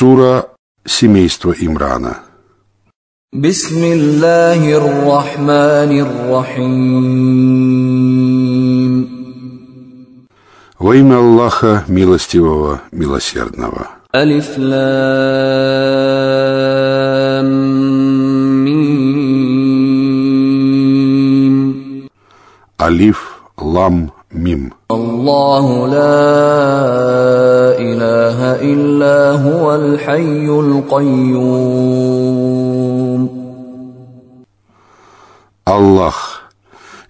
Сура «Семейство Имрана». بسم الله الرحمن الرحيم Во имя Аллаха Милостивого, Милосердного. ألف لام ميم Алиф, Лам, Мим. Аллаху ла илляха илля хуал хайюл кайюм. Аллах.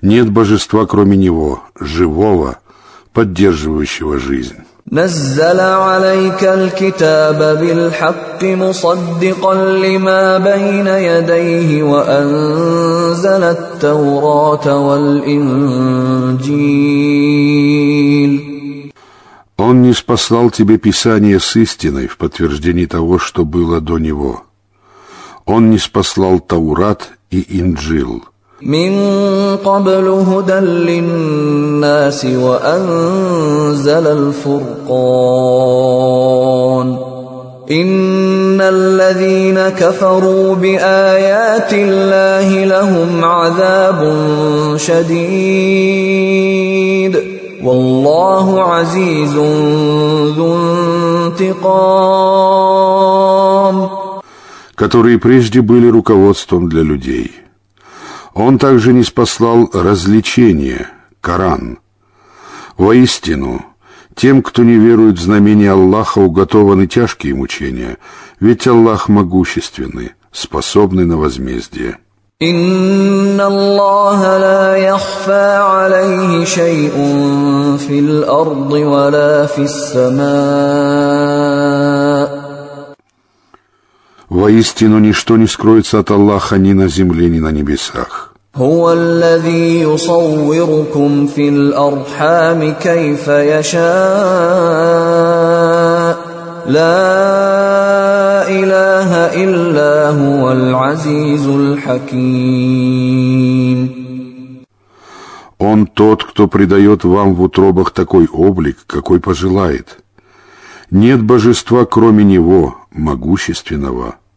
Нет божества, кроме Него, живого, поддерживающего жизнь. نزل عليك الكتاب بالحق مصدقا لما بين يديه وانزل التوراه والانجيل Он не спаслал тебе Писание с истиной в подтверждении того, что было до него. Он не спаслал Таурат и Инджил. من قبل هدى للناس وانزل الفرقان ان الذين كفروا بايات الله لهم عذاب شديد والله عزيز ذو انتقام которые прежде были руководством для людей. Он также не спаслал развлечение, Коран. Воистину, тем, кто не верует в знамения Аллаха, уготованы тяжкие мучения, ведь Аллах могущественный, способный на возмездие. إن الله لا يخفى عليه شيء في الأرض ولا في السماء Воистину, ничто не скроется от Аллаха ни на земле, ни на небесах. هو الذي يصوركم في الأرحام كيف يشاء لا إله إلا هو العزيز الحكيم Он тот, кто придает вам в утробах такой облик, какой пожелает. Нет божества, кроме Него, могущественного,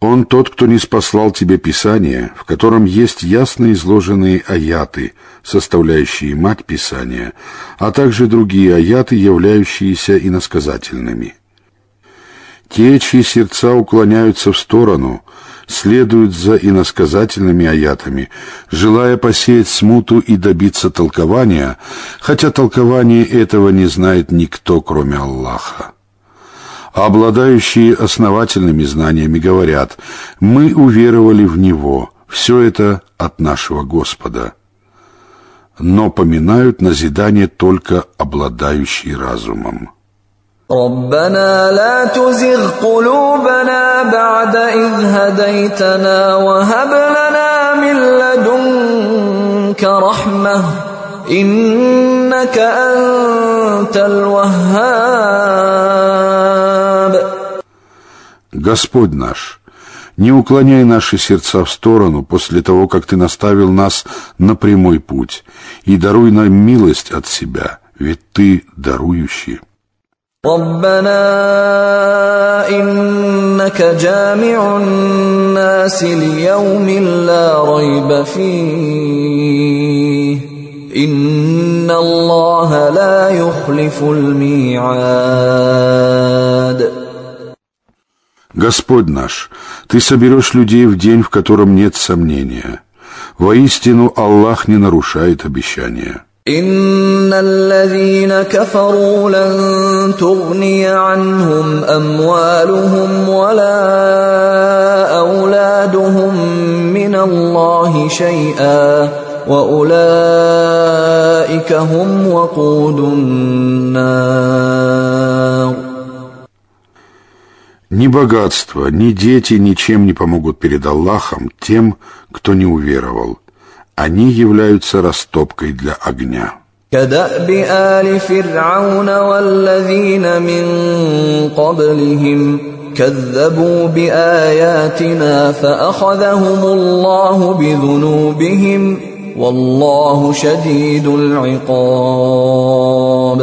Он тот, кто не спаслал тебе Писание, в котором есть ясно изложенные аяты, составляющие мать Писания, а также другие аяты, являющиеся иносказательными. Те, чьи сердца уклоняются в сторону, следуют за иносказательными аятами, желая посеять смуту и добиться толкования, хотя толкование этого не знает никто, кроме Аллаха обладающие основательными знаниями говорят, мы уверовали в Него, все это от нашего Господа. Но поминают назидание только обладающие разумом. ربنا لا تزغ قلوبنا بعد إذ هديتنا وهب لنا من لدنك رحمة إنك أنت الوهاب Господь наш, не уклоняй наши сердца в сторону после того, как Ты наставил нас на прямой путь, и даруй нам милость от себя, ведь Ты дарующий. ربنا إنك جامع الناس ليوم لا ريب فيه إن إن الله لا يخلف الميعاد Господь наш, Ты соберешь людей в день, в котором нет сомнения. Воистину, Аллах не нарушает обещания. ان الذين كفروا لن تغني عنهم اموالهم ولا اولادهم من الله شيئا واولئك هم وقود النار Ни богатство, ни дети ничем не помогут перед Аллахом тем, кто не уверовал. Они являются растопкой для огня. كداب ال فرعون والذين من قبلهم كذبوا باياتنا فاخذهم الله بذنوبهم Валлаху шадидуль икаб.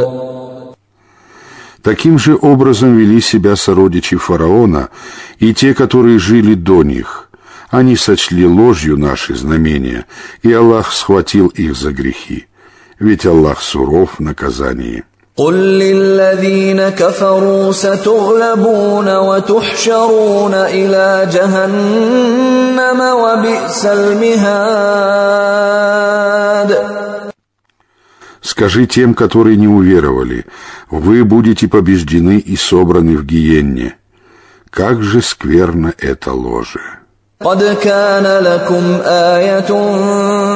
Таким же образом вели себя сородичи фараона и те, которые жили до них. Они сочли ложью наши знамения, и Аллах схватил их за грехи. Ведь Аллах суров в наказании. قل للذين كفروا ستغلبون وتحشرون إلى جهنم وبئس المهاد Скажи тем, которые не уверовали, вы будете побеждены и собраны в гиенне. Как же скверно это ложе! قد كان لكم آية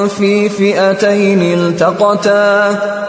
في فئتين التقتا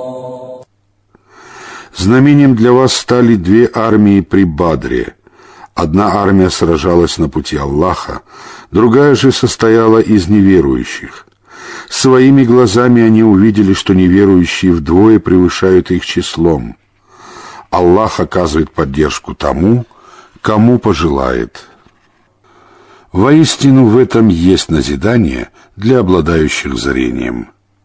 Знамением для вас стали две армии при Бадре. Одна армия сражалась на пути Аллаха, другая же состояла из неверующих. Своими глазами они увидели, что неверующие вдвое превышают их числом. Аллах оказывает поддержку тому, кому пожелает. Воистину в этом есть назидание для обладающих зрением.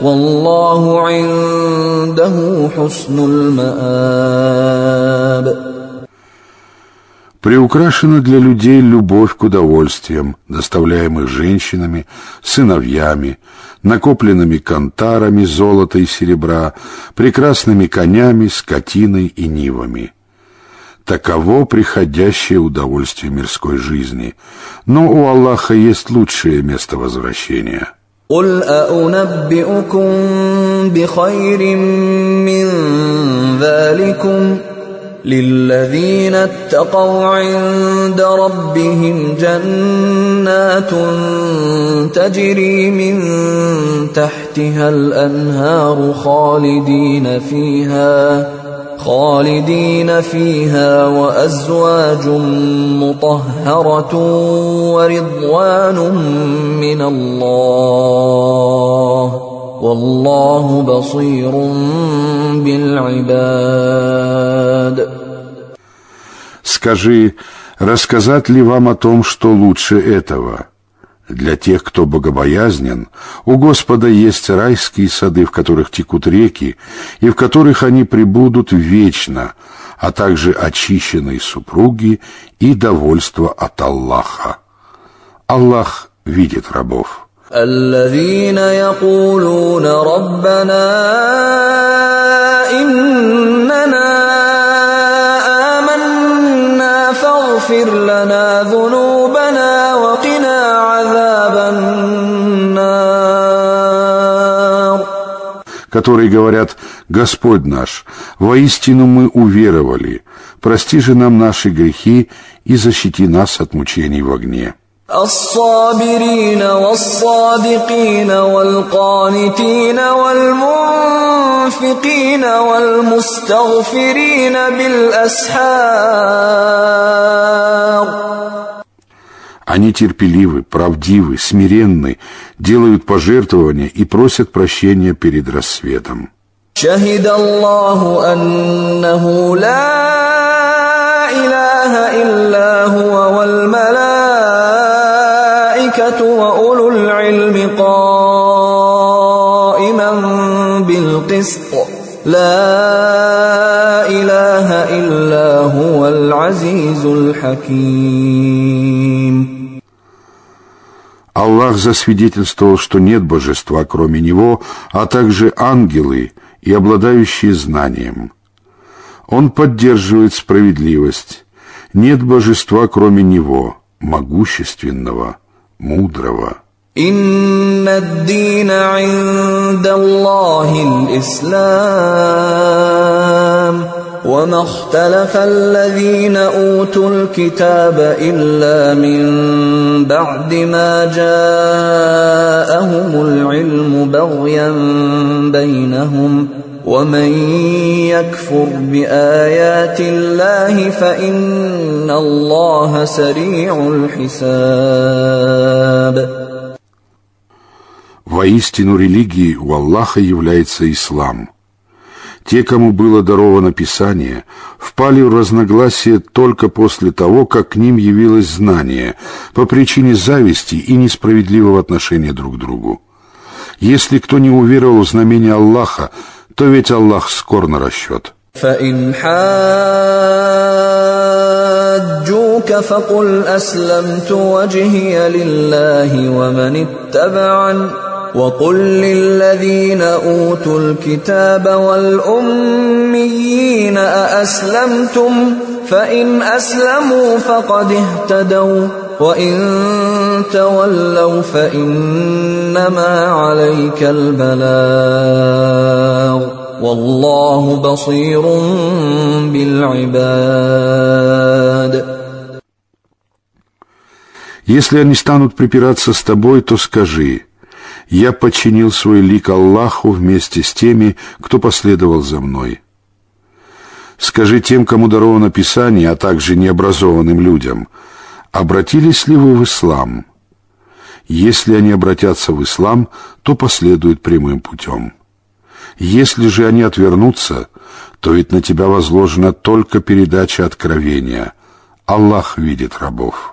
والله عنده حسن المآب Приукрашена для людей любовь к удовольствиям, доставляемых женщинами, сыновьями, накопленными кантарами золота и серебра, прекрасными конями, скотиной и нивами. Таково приходящее удовольствие мирской жизни. Но у Аллаха есть лучшее место возвращения. قل أأنبئكم بخير من ذلكم للذين اتقوا عند ربهم جنات تجري من تحتها الأنهار خالدين فيها خالدين فيها وازواج مطهره ورضوان من الله والله بصير بالعباد Скажи, рассказать ли вам о том, что лучше этого? Для тех, кто богобоязнен, у Господа есть райские сады, в которых текут реки, и в которых они пребудут вечно, а также очищенные супруги и довольство от Аллаха. Аллах видит рабов. الذين يقولون ربنا إننا آمنا فاغفر لنا ذنوبنا وقنا عذاب النار которые говорят «Господь наш, воистину мы уверовали, прости же нам наши грехи и защити нас от мучений в огне». الصابرين والصادقين والقانتين والمنفقين والمستغفرين بالأسحار Они терпеливы, правдивы, смиренны, делают пожертвования и просят прощения перед рассветом. شهد الله أنه لا إله إلا هو والملائكة وأولو العلم قائما بالقسط لا إله إلا هو العزيز الحكيم Аллах засвидетельствовал, что нет божества, кроме Него, а также ангелы и обладающие знанием. Он поддерживает справедливость. Нет божества, кроме Него, могущественного, мудрого. إن الدين عند الله الإسلام وما اختلف الذين أوتوا الكتاب إلا من بعد ما جاءهم العلم بغيا بينهم ومن يكفر بآيات الله فإن الله سريع الحساب Воистину религией у Аллаха является ислам. Те, кому было даровано Писание, впали в разногласия только после того, как к ним явилось знание, по причине зависти и несправедливого отношения друг к другу. Если кто не уверовал в знамение Аллаха, то ведь Аллах скор на расчет. فإن حاجوك فقل أسلمت وجهي لله ومن اتبعني وقل للذين اوتوا الكتاب والاميين ااسلمتم فان اسلموا فقد اهتدوا وان تولوا فانما عليك البلاغ والله بصير بالعباد Если они станут припираться с тобой, то скажи – я подчинил свой лик Аллаху вместе с теми, кто последовал за мной. Скажи тем, кому даровано Писание, а также необразованным людям, обратились ли вы в ислам? Если они обратятся в ислам, то последуют прямым путем. Если же они отвернутся, то ведь на тебя возложена только передача откровения. Аллах видит рабов.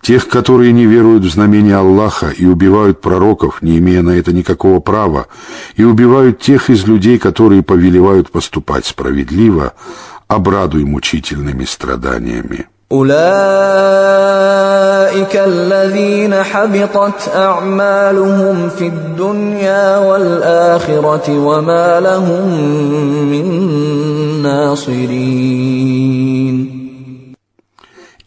Тех, которые не веруют в знамения Аллаха и убивают пророков, не имея на это никакого права, и убивают тех из людей, которые повелевают поступать справедливо, обрадуй мучительными страданиями. أولئك الذين حبطت أعمالهم في الدنيا والآخرة وما لهم من ناصرين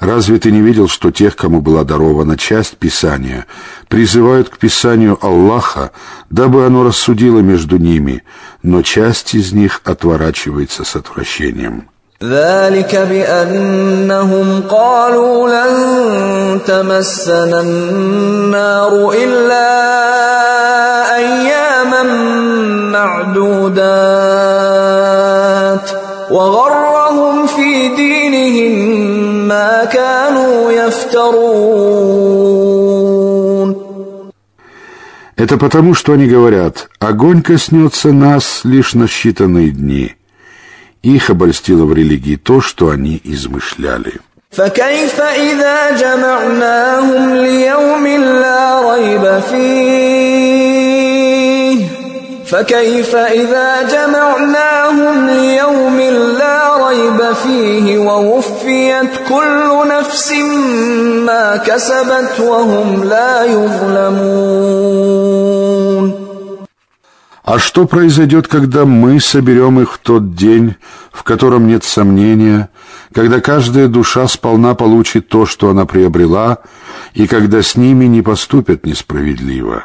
Разве ты не видел, что тех, кому была дарована часть Писания, призывают к Писанию Аллаха, дабы оно рассудило между ними, но часть из них отворачивается с отвращением? ذلك بأنهم قالوا لن تمسنا النار إلا أياما معدودات وغرهم في دينهم ما ما كانوا يفترون Это потому, что они говорят, огонь коснется нас лишь на считанные дни. Их обольстило в религии то, что они измышляли. فكيف إذا جمعناهم ليوم لا ريب فيه فكيف إذا جمعناهم ليوم لا ريب فيه ووفيت كل نفس ما كسبت وهم لا يظلمون А что произойдет, когда мы соберем их в тот день, в котором нет сомнения, когда каждая душа сполна получит то, что она приобрела, и когда с ними не поступят несправедливо?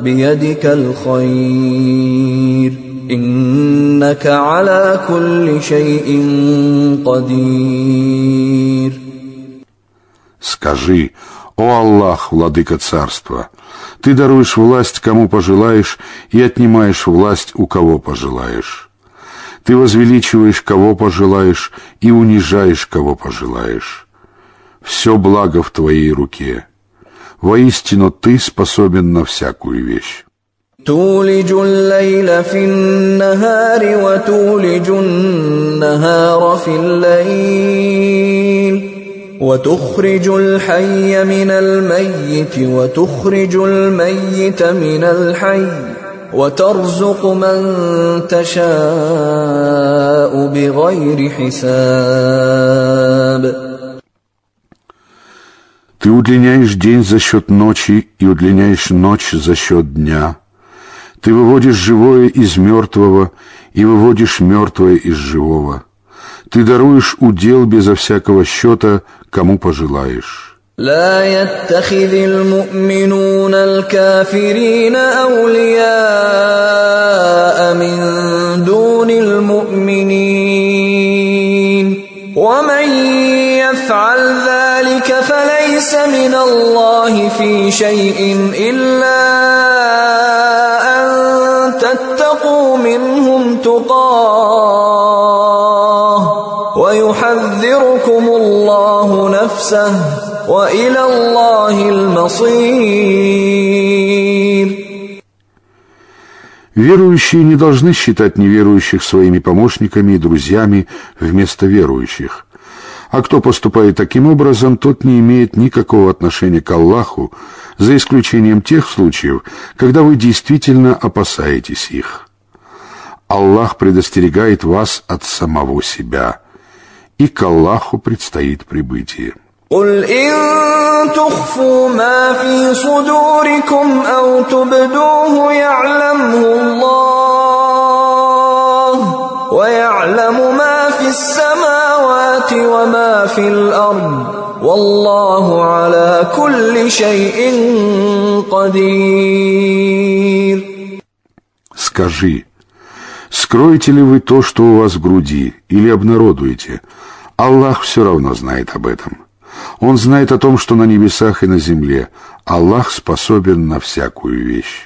بيدك الخير انك على كل شيء قدير Скажи, о Аллах, владыка царства, ты даруешь власть кому пожелаешь и отнимаешь власть у кого пожелаешь. Ты возвеличиваешь кого пожелаешь и унижаешь кого пожелаешь. Все благо в твоей руке. Воистину ты способен на всякую вещь. تولج الليل في النهار وتولج النهار في الليل وتخرج الحي من الميت وتخرج الميت من الحي وترزق من تشاء بغير حساب Ты удлиняешь день за счет ночи и удлиняешь ночь за счет дня. Ты выводишь живое из мертвого и выводишь мертвое из живого. Ты даруешь удел безо всякого счета, кому пожелаешь. لا يتخذ المؤمنون الكافرين اولياء من دون المؤمنين ومن يفعل ذلك فليس من الله في شيء الا ان تتقوا منهم تقاه ويحذركم الله نفسه والى الله المصير Верующие не должны считать неверующих своими помощниками и друзьями вместо верующих. А кто поступает таким образом, тот не имеет никакого отношения к Аллаху, за исключением тех случаев, когда вы действительно опасаетесь их. Аллах предостерегает вас от самого себя, и к Аллаху предстоит прибытие. قل إن تخفوا ما في صدوركم أو تبدوه يعلمه الله ويعلم ما في السماوات وما في الأرض والله على كل شيء قدير Скажи, скроете ли вы то, что у вас в груди, или обнародуете? Аллах все равно знает об этом. Он знает о том, что на небесах и на земле. Аллах способен на всякую вещь.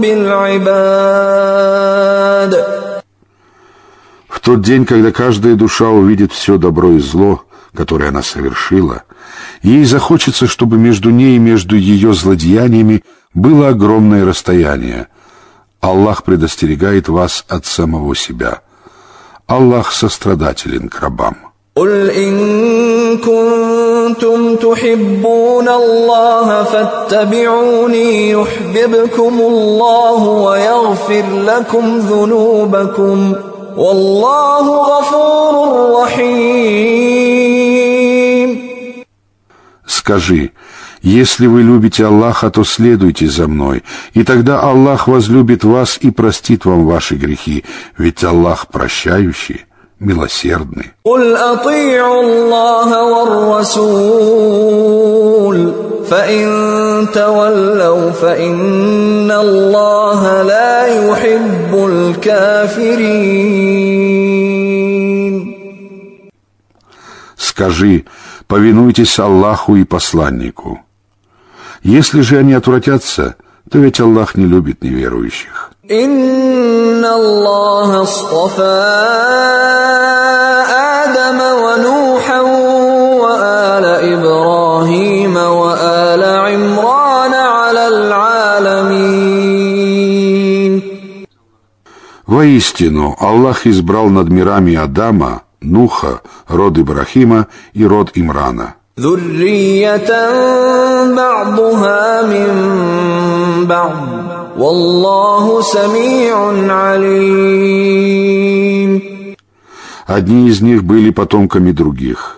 بالعباد В тот день, когда каждая душа увидит все добро и зло, которое она совершила, ей захочется, чтобы между ней и между ее злодеяниями было огромное расстояние. Аллах предостерегает вас от самого себя. Аллах сострадателен к рабам. قل إن كنتم كنتم تحبون الله فاتبعوني يحببكم الله ويغفر لكم ذنوبكم والله غفور رحيم Скажи, если вы любите Аллаха, то следуйте за мной, и тогда Аллах возлюбит вас и простит вам ваши грехи, ведь Аллах прощающий, милосердны. Скажи, повинуйтесь Аллаху и посланнику. Если же они отвратятся, то ведь Аллах не любит неверующих. Инна Аллаха إبراهيم وآل عمران على العالمين Воистину, Аллах избрал над мирами Адама, Нуха, род Ибрахима и род Имрана. ذرية بعضها من بعض والله سميع عليم Одни из них были потомками других.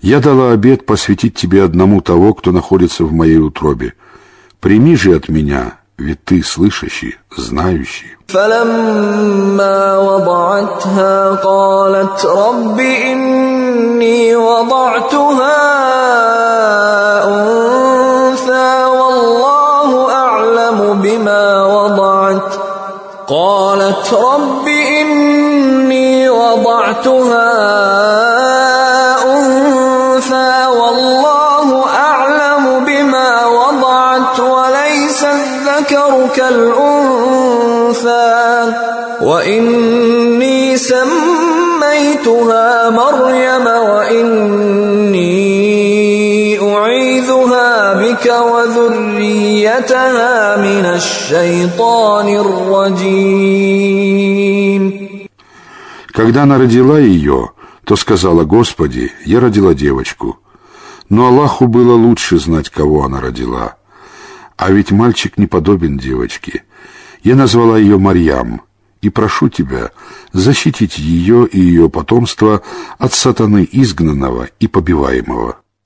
я дала обет посвятить Тебе одному того, кто находится в моей утробе. Прими же от меня, ведь Ты слышащий, знающий». فلما وضعتها قالت رب إني وضعتها أنثى والله أعلم بما وضعت قالت رب إني وضعتها أنثى والله أعلم بما وضعت وليس الذكر كالأنثى وإني سميتها مريم وإني أعيذها بك وذريتها من الشيطان الرجيم Когда она родила ее, то сказала, «Господи, я родила девочку». Но Аллаху было лучше знать, кого она родила. А ведь мальчик не подобен девочке. Я назвала ее Марьям, и прошу тебя защитить ее и ее потомство от сатаны изгнанного и побиваемого.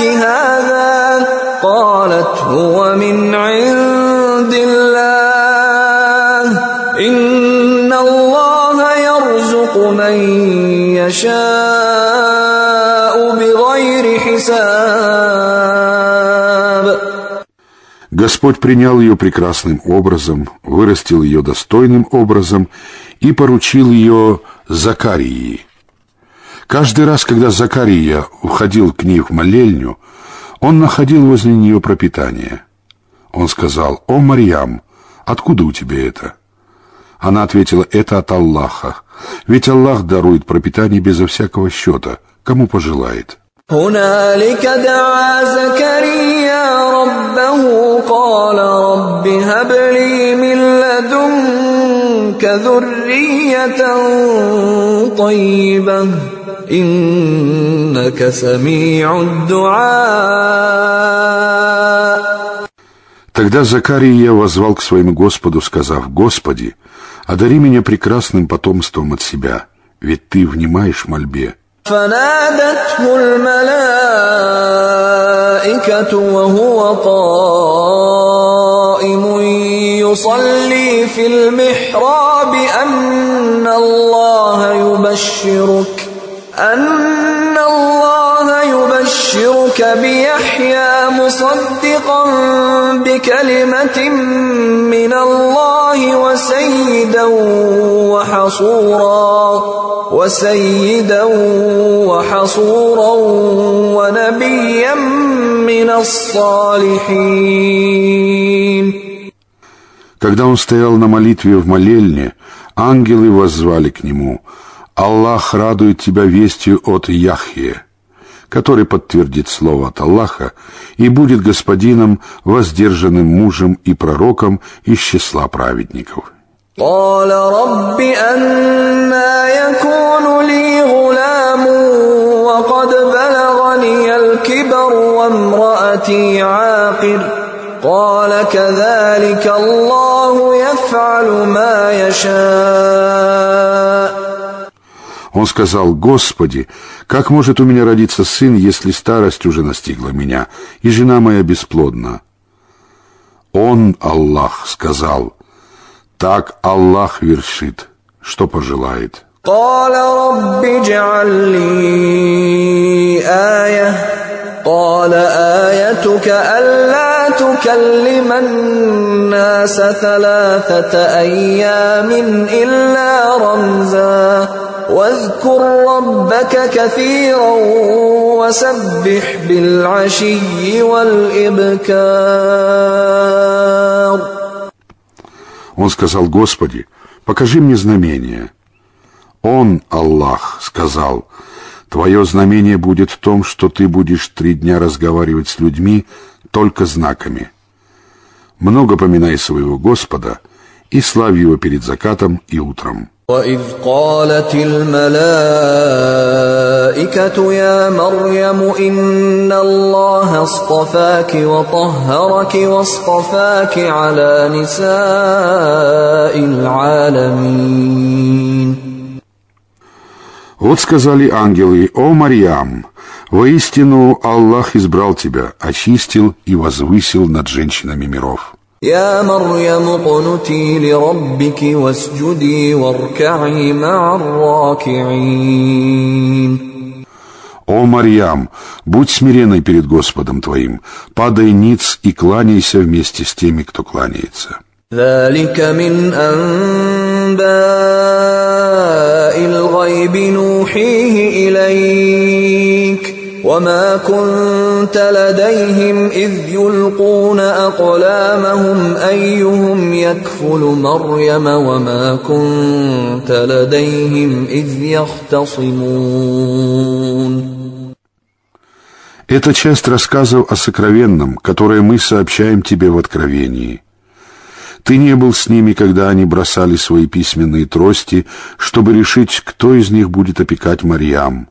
لك هذا قالت هو من عند الله إن الله يرزق من يشاء بغير حساب Господь принял ее прекрасным образом, вырастил ее достойным образом и поручил ее Закарии. Каждый раз, когда Закария уходил к ней в молельню, он находил возле нее пропитание. Он сказал, «О, Марьям, откуда у тебя это?» Она ответила, «Это от Аллаха, ведь Аллах дарует пропитание безо всякого счета, кому пожелает». هنالك دعا زكريا ربه قال رب هب لي من لدنك ذرية طيبة إنك سميع الدعاء Тогда Закария возвал к своему Господу, сказав, «Господи, одари меня прекрасным потомством от себя, ведь Ты внимаешь мольбе فنادته الملائكة وهو قائم يصلي في المحراب أن الله يبشرك أن الله يبشرك بيحيى مصدقا بكلمة من الله وسيدا وحصورا وسيدا وحصورا ونبيا من الصالحين Когда он стоял на молитве в молельне, ангелы воззвали к нему «Аллах радует тебя вестью от Яхье» который подтвердит слово от Аллаха и будет господином, воздержанным мужем и пророком из числа праведников. قال رب أنا يكون لي غلام وقد بلغني الكبر وامرأتي عاقر قال كذلك الله يفعل ما يشاء Он сказал, «Господи, как может у меня родиться сын, если старость уже настигла меня, и жена моя бесплодна?» Он, Аллах, сказал, «Так Аллах вершит, что пожелает». قال رب اجعل لي آية قال آيتك ألا تكلم الناس ثلاثة أيام إلا رمزاً واذكر ربك كثيرا وسبح بالعشي والإبكار Он сказал, Господи, покажи мне знамение. Он, Аллах, сказал, Твое знамение будет в том, что ты будешь три дня разговаривать с людьми только знаками. Много поминай своего Господа и славь его перед закатом и утром. وإذ قالت الملائكة يا مريم إن الله اصطفاك وطهرك واصطفاك على نساء العالمين Вот сказали ангелы, «О, Марьям, воистину Аллах избрал тебя, очистил и возвысил над женщинами миров». يا مريم اقنتي لربك واسجدي واركعي مع الراكعين О, Марьям, будь смиренной перед Господом твоим, падай ниц и кланяйся вместе с теми, кто кланяется. ذلك من أنباء الغيب نوحيه إليك وما كنت لديهم إذ يلقون أقلامهم أيهم يكفل مريم وما كنت لديهم إذ يختصمون Это часть рассказов о сокровенном, которое мы сообщаем тебе в Откровении. Ты не был с ними, когда они бросали свои письменные трости, чтобы решить, кто из них будет опекать Марьям. –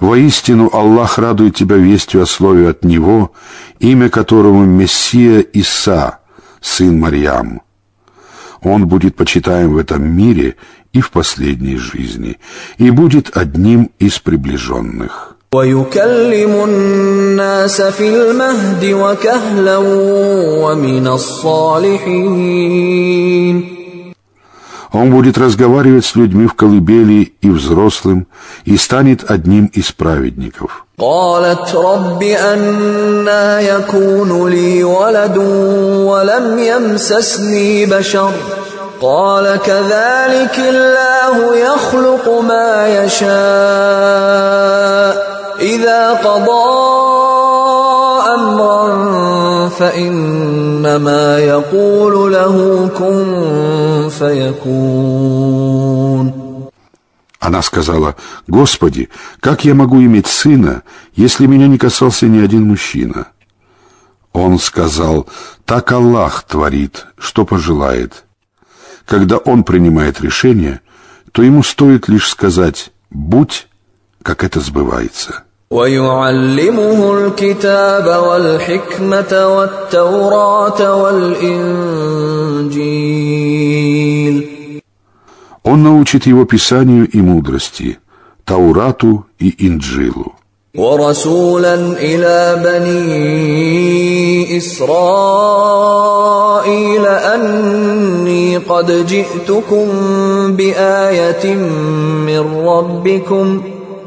Воистину Аллах радует тебя вестью о слове от Него, имя которому Мессия Иса, сын Марьям. Он будет почитаем в этом мире и в последней жизни, и будет одним из приближенных. ويكلم الناس في المهد وكهلا ومن الصالحين Он будет разговаривать с людьми в колыбели и взрослым, и станет одним из праведников. قالت رب أنا يكون لي ولد ولم يمسسني بشر قال كذلك الله يخلق ما يشاء إذا قضى أمرا فإنما يقول له كن فيكون Она сказала, «Господи, как я могу иметь сына, если меня не касался ни один мужчина?» Он сказал, «Так Аллах творит, что пожелает». Когда Он принимает решение, то ему стоит лишь сказать «будь», как это сбывается. ويعلمه الكتاب والحكمة والتوراة والإنجيل Он научит его Писанию и мудрости, Таурату и Инджилу. ورسولا إلى بني إسرائيل أني قد جئتكم بآية من ربكم ۖ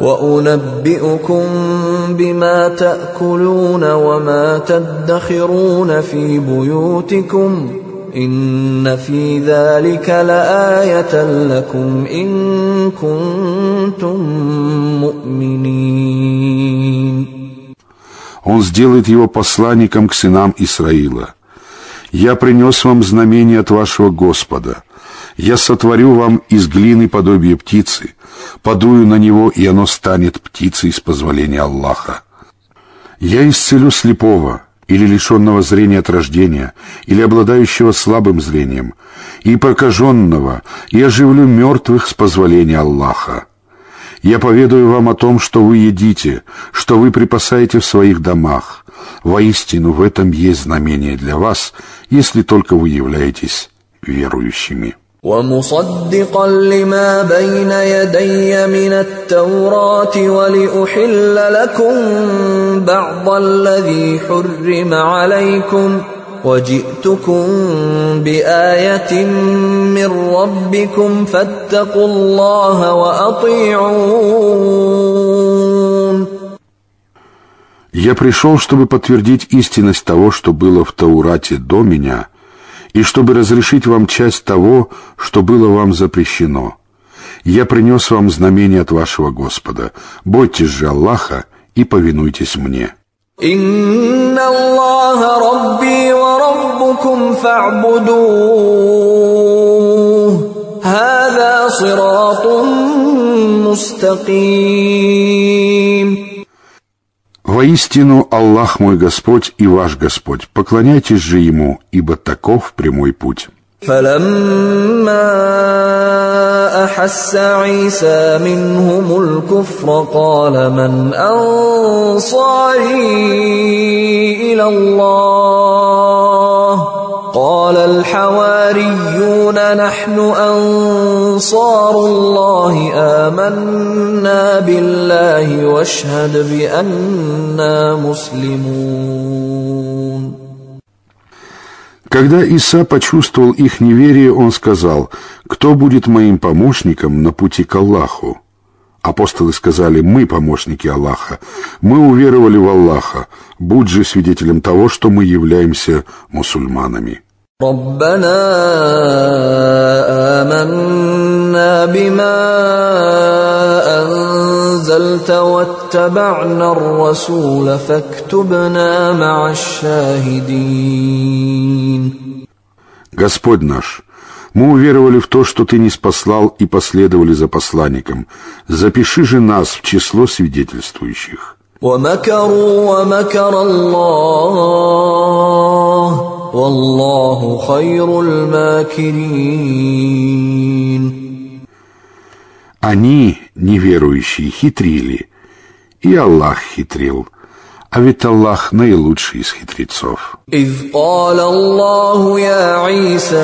وانبئكم بما تاكلون وما تدخرون في بيوتكم ان في ذلك لايه لكم ان كنتم مؤمنين Он сделает его посланником к сынам Исраила. Я принес вам знамение от вашего Господа. Я сотворю вам из глины подобие птицы, подую на него, и оно станет птицей с позволения Аллаха. Я исцелю слепого, или лишенного зрения от рождения, или обладающего слабым зрением, и прокаженного, и оживлю мертвых с позволения Аллаха. Я поведаю вам о том, что вы едите, что вы припасаете в своих домах. Воистину, в этом есть знамение для вас, если только вы являетесь верующими. ومصدقا لما بين يدي من التوراه ولاحل لكم بعض الذي حرم عليكم وجئتكم بايه من ربكم فاتقوا الله واطيعون Я пришел, чтобы подтвердить истинность того, что было в Таурате до меня – и чтобы разрешить вам часть того, что было вам запрещено. Я принес вам знамение от вашего Господа. Бойтесь же Аллаха и повинуйтесь мне». «Инна Аллаха Рабби ва Раббукум фа'будух, хаза сиратун мустаким». Воистину, Аллах мой Господь и ваш Господь, поклоняйтесь же Ему, ибо таков прямой путь. فلما احس عيسى منهم الكفر قال من انصاري الى الله قال الحواريون نحن انصار الله امنا بالله واشهد بانا مسلمون Когда Иса почувствовал их неверие, он сказал, «Кто будет моим помощником на пути к Аллаху?» Апостолы сказали, «Мы помощники Аллаха, мы уверовали в Аллаха, будь же свидетелем того, что мы являемся мусульманами». ربنا آمنا بما أنزلت واتبعنا الرسول فاكتبنا مع الشاهدين Господь наш, мы уверовали в то, что ты не спаслал, и последовали за посланником. Запиши же нас в число свидетельствующих». Они, неверующие, хитрили, и Аллах хитрил – а ведь Аллах наилучший из хитрецов. إذ قال الله يا عيسى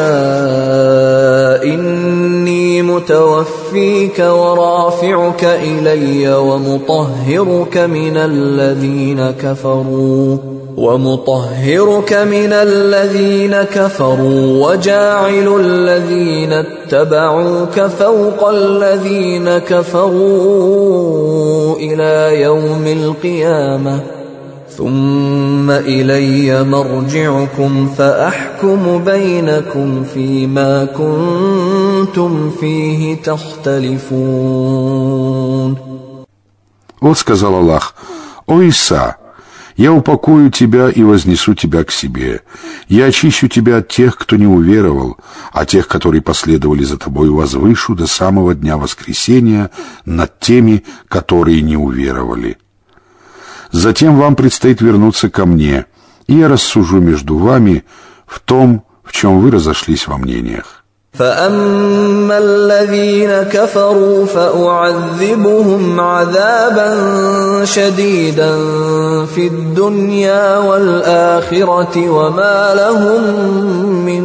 إني متوفيك ورافعك إلي ومطهرك من الذين كفروا ومطهرك من الذين كفروا وجاعل الذين اتبعوك فوق الذين كفروا إلى يوم القيامة ثم الي مرجعكم فاحكم بينكم فيما كنتم فيه تختلفون Вот сказал Аллах, «О Иса, я упокою тебя и вознесу тебя к себе. Я очищу тебя от тех, кто не уверовал, а тех, которые последовали за тобой, возвышу до самого дня воскресения над теми, которые не уверовали. Затем вам предстоит вернуться ко мне, и я рассужу между вами в том, в чем вы разошлись во мнениях. فاما الذين كفروا فاعذبهم عذابا شديدا في الدنيا والاخره وما لهم من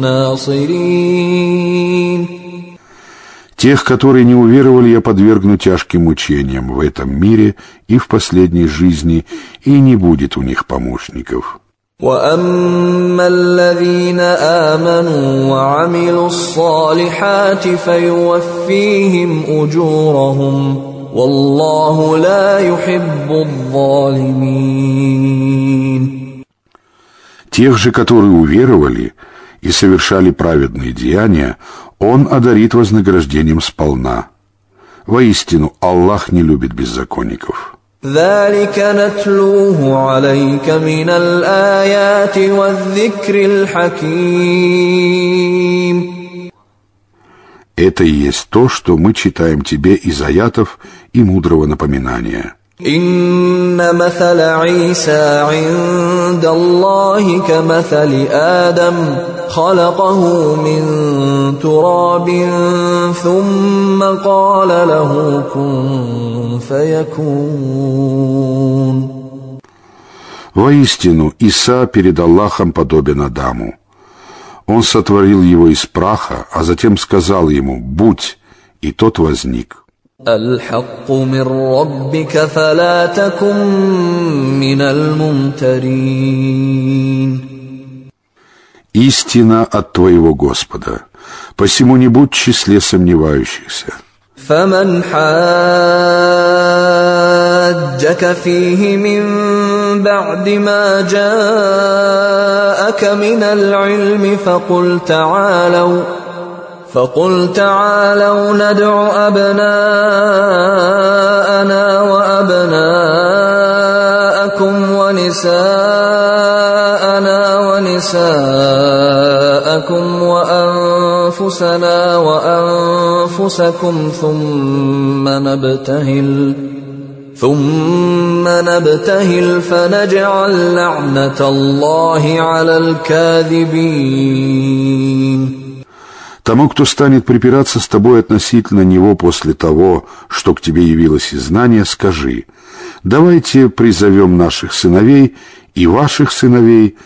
ناصرين Тех, которые не уверовали, я подвергну тяжким мучениям в этом мире и в последней жизни, и не будет у них помощников. واما الذين امنوا وعملوا الصالحات فيوفيهم اجورهم والله لا يحب الظالمين Тех же, которые уверовали и совершали праведные деяния, Он одарит вознаграждением сполна. Воистину, Аллах не любит беззаконников. ذلك نتلوه عليك من الآيات والذكر الحكيم Это и есть то, что мы читаем тебе из аятов и мудрого напоминания. إن مثل عيسى عند الله كمثل آدم خلقه من تراب ثم قال له كن فيكون Воистину, Иса перед Аллахом подобен Адаму. Он сотворил его из праха, а затем сказал ему «Будь», и тот возник. الحق من ربك فلا تكن من الممترين Истина от твоего Господа, посему не будь в числе сомневающихся. فمن حاجك فيه من بعد ما جاءك من العلم فقل تعالوا فقل تعالوا ندع أبناءنا وأبناءكم ونساءنا ونساءكم وأنفسنا وأنفسكم ثم نبتهل ثم نبتهل فنجعل لعنة الله على الكاذبين Тому, кто станет припираться с тобой относительно него после того, что к тебе явилось из знания, скажи, давайте призовем наших сыновей и ваших сыновей,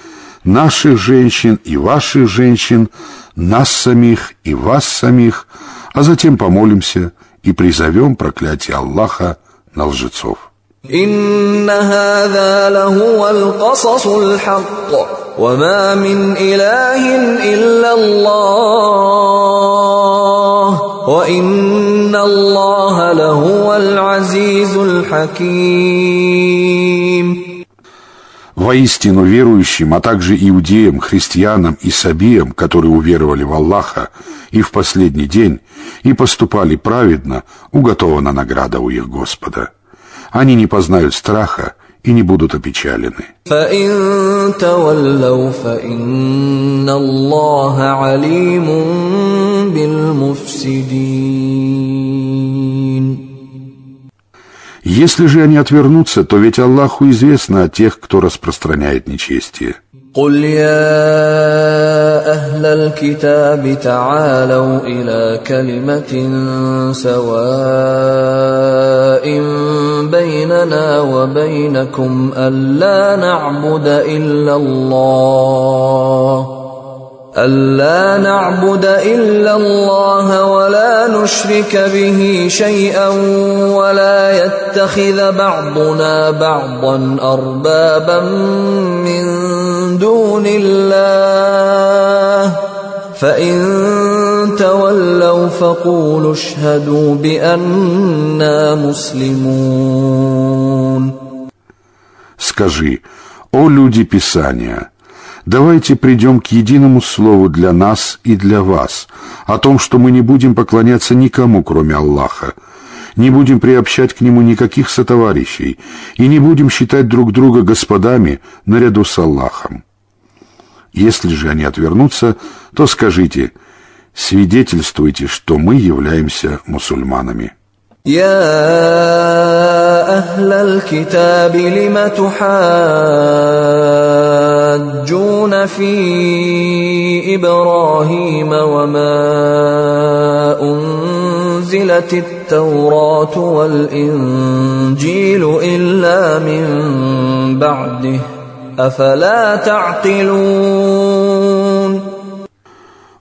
наших женщин и ваших женщин, нас самих и вас самих, а затем помолимся и призовем проклятие Аллаха на лжецов. إن هذا لهو القصص الحق وما من إله إلا الله وإن الله لهو العزيز الحكيم Воистину верующим, а также иудеям, христианам и сабиям, которые уверовали в Аллаха и в последний день, и поступали праведно, уготована награда у их Господа они не познают страха и не будут опечалены. Если же они отвернутся, то ведь Аллаху известно о тех, кто распространяет нечестие. قل يا اهل الكتاب تعالوا الى كلمه سواء بيننا وبينكم الا نعبد الا الله ألا نعبد إلا الله ولا نشرك به شيئا ولا يتخذ بعضنا بعضا أربابا من دون الله فإن تولوا فقولوا اشهدوا بأننا مسلمون скажи, о люди Писания, давайте придем к единому слову для нас и для вас, о том, что мы не будем поклоняться никому, кроме Аллаха, не будем приобщать к нему никаких сотоварищей и не будем считать друг друга господами наряду с Аллахом. Если же они отвернутся, то скажите, свидетельствуйте, что мы являемся мусульманами. يا أهل الكتاب لم تحاجون في إبراهيم وما أنزلت التوراة والإنجيل إلا من بعده أفلا تعقلون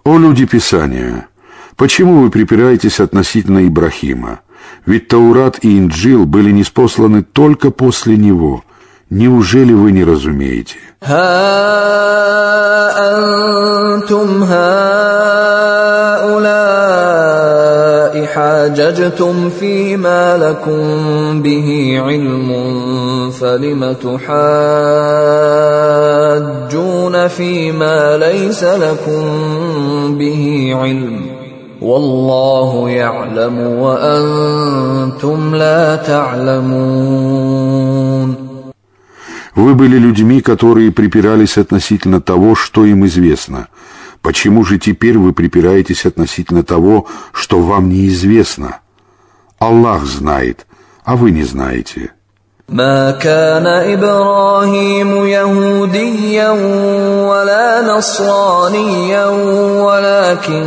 О люди Писания, почему вы припираетесь относительно Ибрахима? Ведь Таурат и Инджил были неспосланы только после него. Неужели вы не разумеете? حاججتم فيما لكم به علم فلم تحاجون فيما ليس لكم به علم والله يعلم وأنتم لا تعلمون Вы были людьми, которые припирались относительно того, что им известно. Почему же теперь вы припираетесь относительно того, что вам неизвестно? Аллах знает, а вы не знаете. ما كان ابراهيم يهوديا ولا نصرانيا ولكن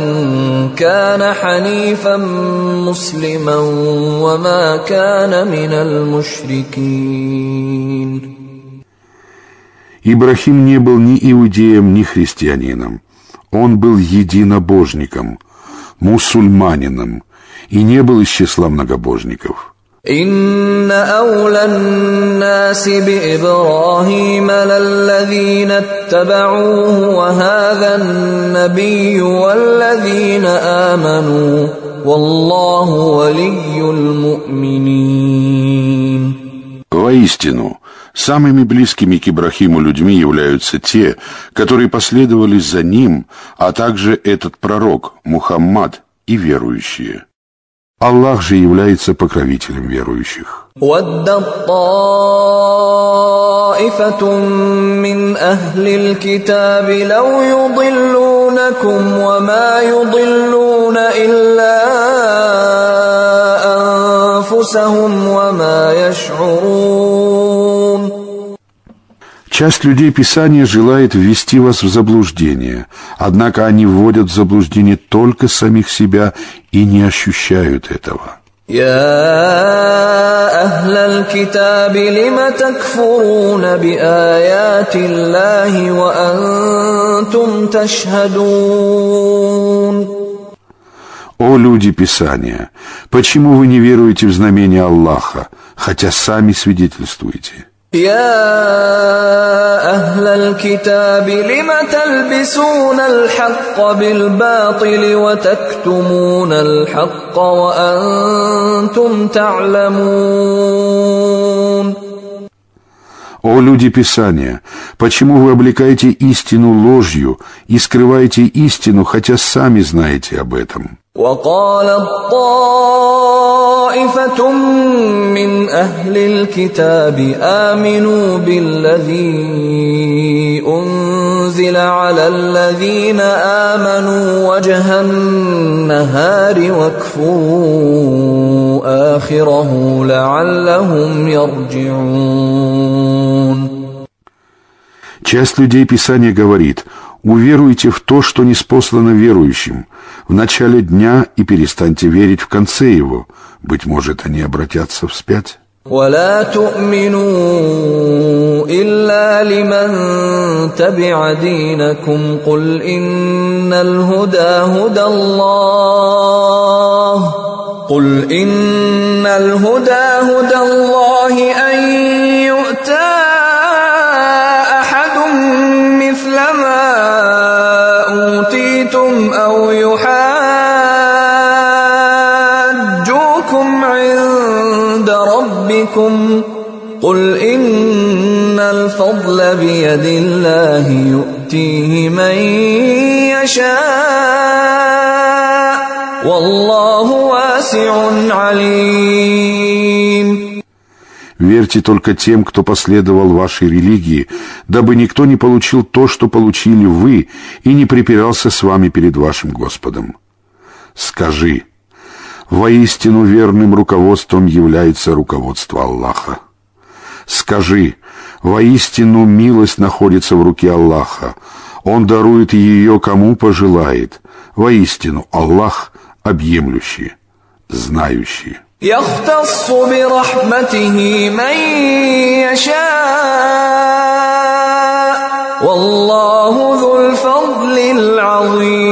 كان حنيفا مسلما وما كان من المشركين Ибрахим не был ни иудеем, ни христианином. Он был единобожником, мусульманином и не был из числа многобожников. إن أولى الناس بإبراهيم للذين اتبعوه وهذا النبي والذين آمنوا والله ولي المؤمنين Воистину, самыми близкими к Ибрахиму людьми являются те, которые последовали за ним, а также этот пророк, Мухаммад и верующие. Аллах же является покровителем верующих. ودت طائفة من أهل الكتاب لو يضلونكم وما يضلون إلا أنفسهم وما يشعرون Часть людей Писания желает ввести вас в заблуждение, однако они вводят в заблуждение только самих себя и не ощущают этого. يا أهل الكتاب لم تكفرون بآيات الله وأنتم تشهدون О люди Писания, почему вы не веруете в знамения Аллаха, хотя сами свидетельствуете? يا أهل الكتاب لم تلبسون الحق بالباطل وتكتمون الحق وأنتم تعلمون О люди Писания, почему вы облекаете истину ложью и скрываете истину, хотя сами знаете об этом? وقالت طائفة من أهل الكتاب آمنوا بالذي أنزل على الذين آمنوا وجه النهار واكفروا آخره لعلهم يرجعون Часть людей Писания говорит, уверуйте в то, что не спослано верующим, в начале дня и перестаньте верить в конце его. Быть может, они обратятся вспять. ولا تؤمنوا إلا لمن تبع دينكم قل إن الهدى هدى الله قل إن الهدى هدى الله أن ربكم قل إن الفضل بيد الله يؤتيه من يشاء والله واسع عليم Верьте только тем, кто последовал вашей религии, дабы никто не получил то, что получили вы, и не припирался с вами перед вашим Господом. Скажи, воистину верным руководством является руководство Аллаха. Скажи, воистину милость находится в руке Аллаха. Он дарует ее кому пожелает. Воистину Аллах объемлющий, знающий. يختص برحمته من يشاء والله ذو الفضل العظيم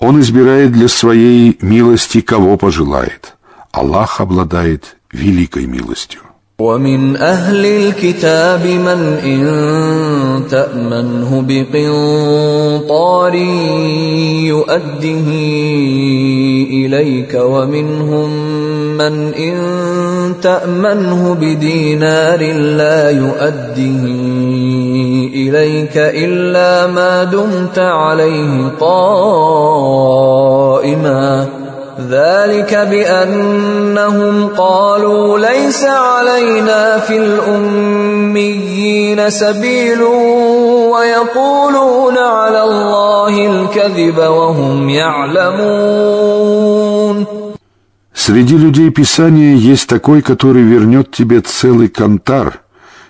Он избирает для своей милости кого пожелает. Аллах обладает великой милостью. ومن أهل الكتاب من إن تأمنه بقنطار يؤده إليك ومنهم من إن تأمنه بدينار لا يؤده إليك إلا ما دمت عليه قائماً ذلك بأنهم قالوا ليس علينا في الأميين سبيل ويقولون على الله الكذب وهم يعلمون Среди людей Писания есть такой, который вернет тебе целый кантар,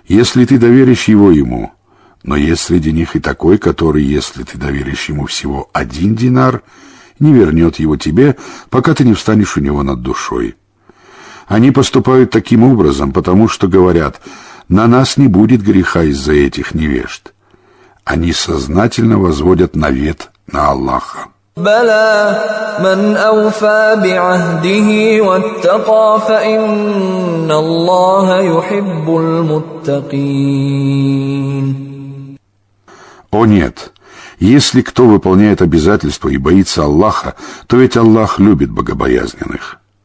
если ты доверишь его ему. Но есть среди них и такой, который, если ты доверишь ему всего один динар – не вернет его тебе, пока ты не встанешь у него над душой. Они поступают таким образом, потому что говорят, на нас не будет греха из-за этих невежд. Они сознательно возводят навет на Аллаха. بلى من أوفى بعهده واتقى فإن الله يحب المتقين о нет, если кто выполняет обязательства и боится Аллаха, то ведь Аллах любит богобоязненных.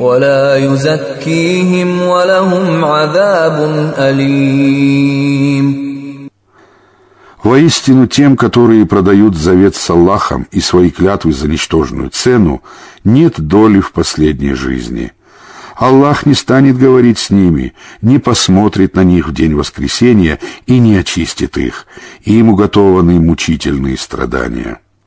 ولا يزكيهم ولهم عذاب أليم Воистину тем, которые продают завет с Аллахом и свои клятвы за ничтожную цену, нет доли в последней жизни. Аллах не станет говорить с ними, не посмотрит на них в день воскресения и не очистит их, и им уготованы мучительные страдания.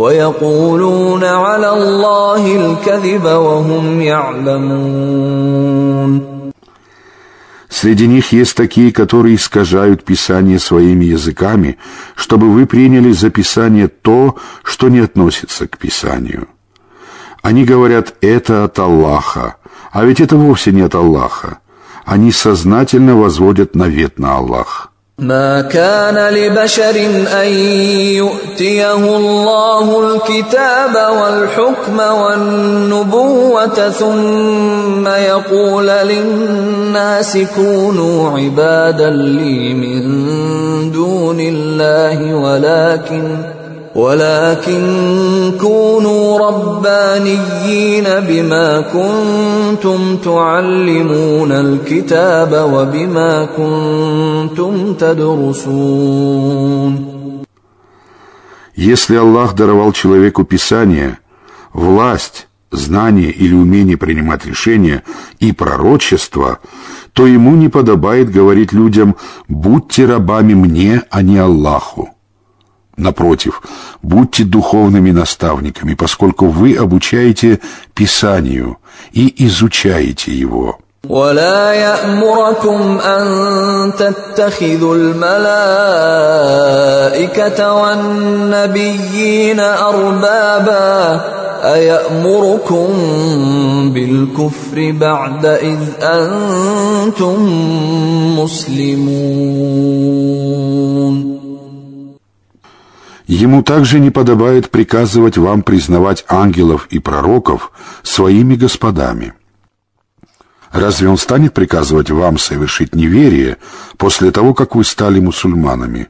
ويقولون على الله الكذب وهم يعلمون Среди них есть такие, которые искажают Писание своими языками, чтобы вы приняли за Писание то, что не относится к Писанию. Они говорят «это от Аллаха», а ведь это вовсе не от Аллаха. Они сознательно возводят навет на Аллах. ما كان لبشر أن يؤتيه الله الكتاب والحكم والنبوة ثم يقول للناس كونوا عبادا لي من دون الله ولكن ولكن كونوا ربانيين بما كنتم تعلمون الكتاب وبما كنتم تدرسون Если Аллах даровал человеку Писание, власть, знание или умение принимать решения и пророчество, то ему не подобает говорить людям «будьте рабами мне, а не Аллаху». Напротив, будьте духовными наставниками, поскольку вы обучаете Писанию и изучаете его. ولا يأمركم أن تتخذوا الملائكة والنبيين أربابا أيأمركم بالكفر بعد إذ أنتم مسلمون Ему также не подобает приказывать вам признавать ангелов и пророков своими господами. Разве он станет приказывать вам совершить неверие после того, как вы стали мусульманами?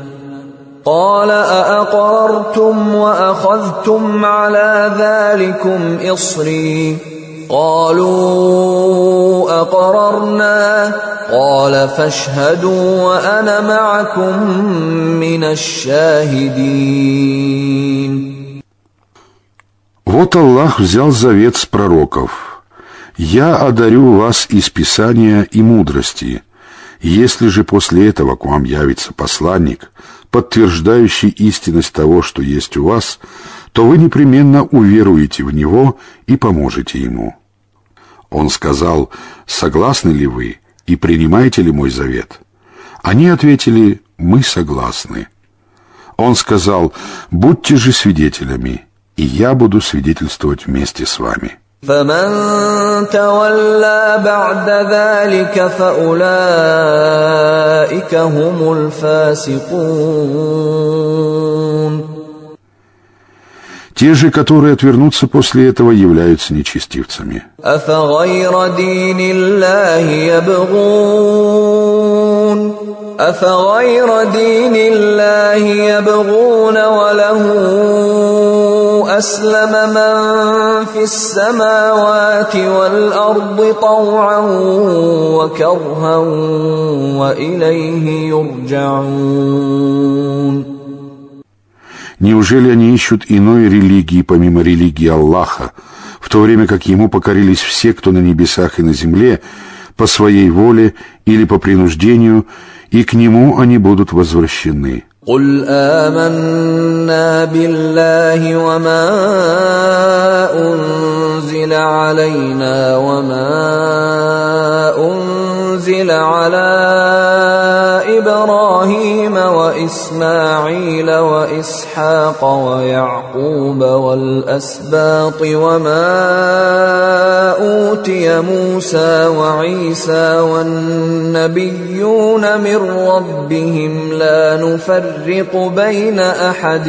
قال أأقررتم وأخذتم على ذلكم إصري قالوا أقررنا قال فاشهدوا وأنا معكم من الشاهدين Вот Аллах взял завет с пророков. «Я одарю вас из Писания и мудрости. Если же после этого к вам явится посланник, подтверждающий истинность того, что есть у вас, то вы непременно уверуете в него и поможете ему. Он сказал, согласны ли вы и принимаете ли мой завет? Они ответили, мы согласны. Он сказал, будьте же свидетелями, и я буду свидетельствовать вместе с вами. فمن تولى بعد ذلك فأولئك هم الفاسقون Те же, которые отвернутся после этого, являются нечестивцами. أفغير دين الله يبغون أفغير دين الله يبغون وله أسلم من في السماوات والأرض طوعا وكرها وإليه يرجعون Неужели они ищут иной религии помимо религии Аллаха, в то время как ему покорились все, кто на небесах и на земле, по своей воле или по принуждению, и к нему они будут возвращены? قل آمنا بالله وما أنزل علينا وما أنزل على إبراهيم وإسماعيل وإسحاق ويعقوب والأسباط وما أوتي موسى وعيسى والنبيون من ربهم لا نفرق بين أحد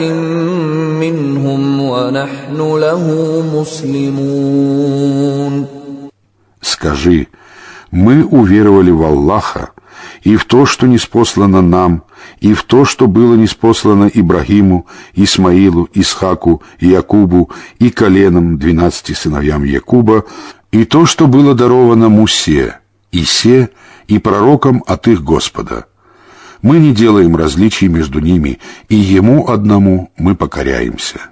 منهم ونحن له مسلمون Скажи, мы уверовали в Аллаха, и в то, что неспослано нам, и в то, что было неспослано Ибрагиму, Исмаилу, Исхаку, Якубу и коленам двенадцати сыновьям Якуба, и то, что было даровано Мусе, Исе и пророкам от их Господа. Мы не делаем различий между ними, и Ему одному мы покоряемся.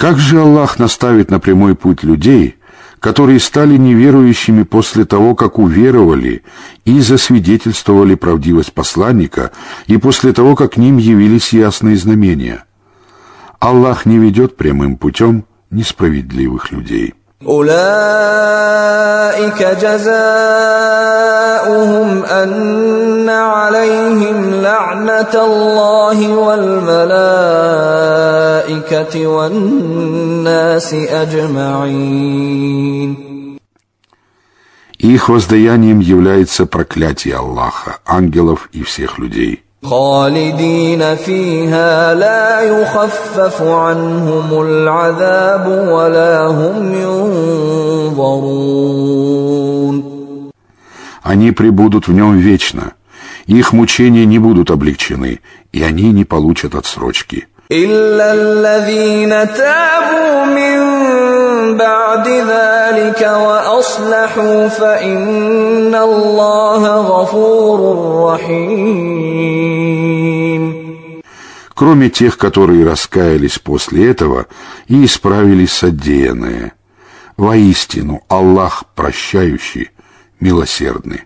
Как же Аллах наставит на прямой путь людей, которые стали неверующими после того, как уверовали и засвидетельствовали правдивость посланника, и после того, как к ним явились ясные знамения. Аллах не ведет прямым путем несправедливых людей. أولئك جزاؤهم أن عليهم لعنة الله والملائكة والناس أجمعين Их воздаянием является проклятие Аллаха, ангелов и всех людей. خالدين فيها لا يخفف عنهم العذاب ولا هم ينظرون Они пребудут в нем вечно. Их мучения не будут облегчены, и они не получат отсрочки. إلا الذين تابوا من بعد ذلك وأصلحوا فإن الله غفور رحيم Кроме тех, которые раскаялись после этого и исправились содеянное. Воистину, Аллах прощающий, милосердный.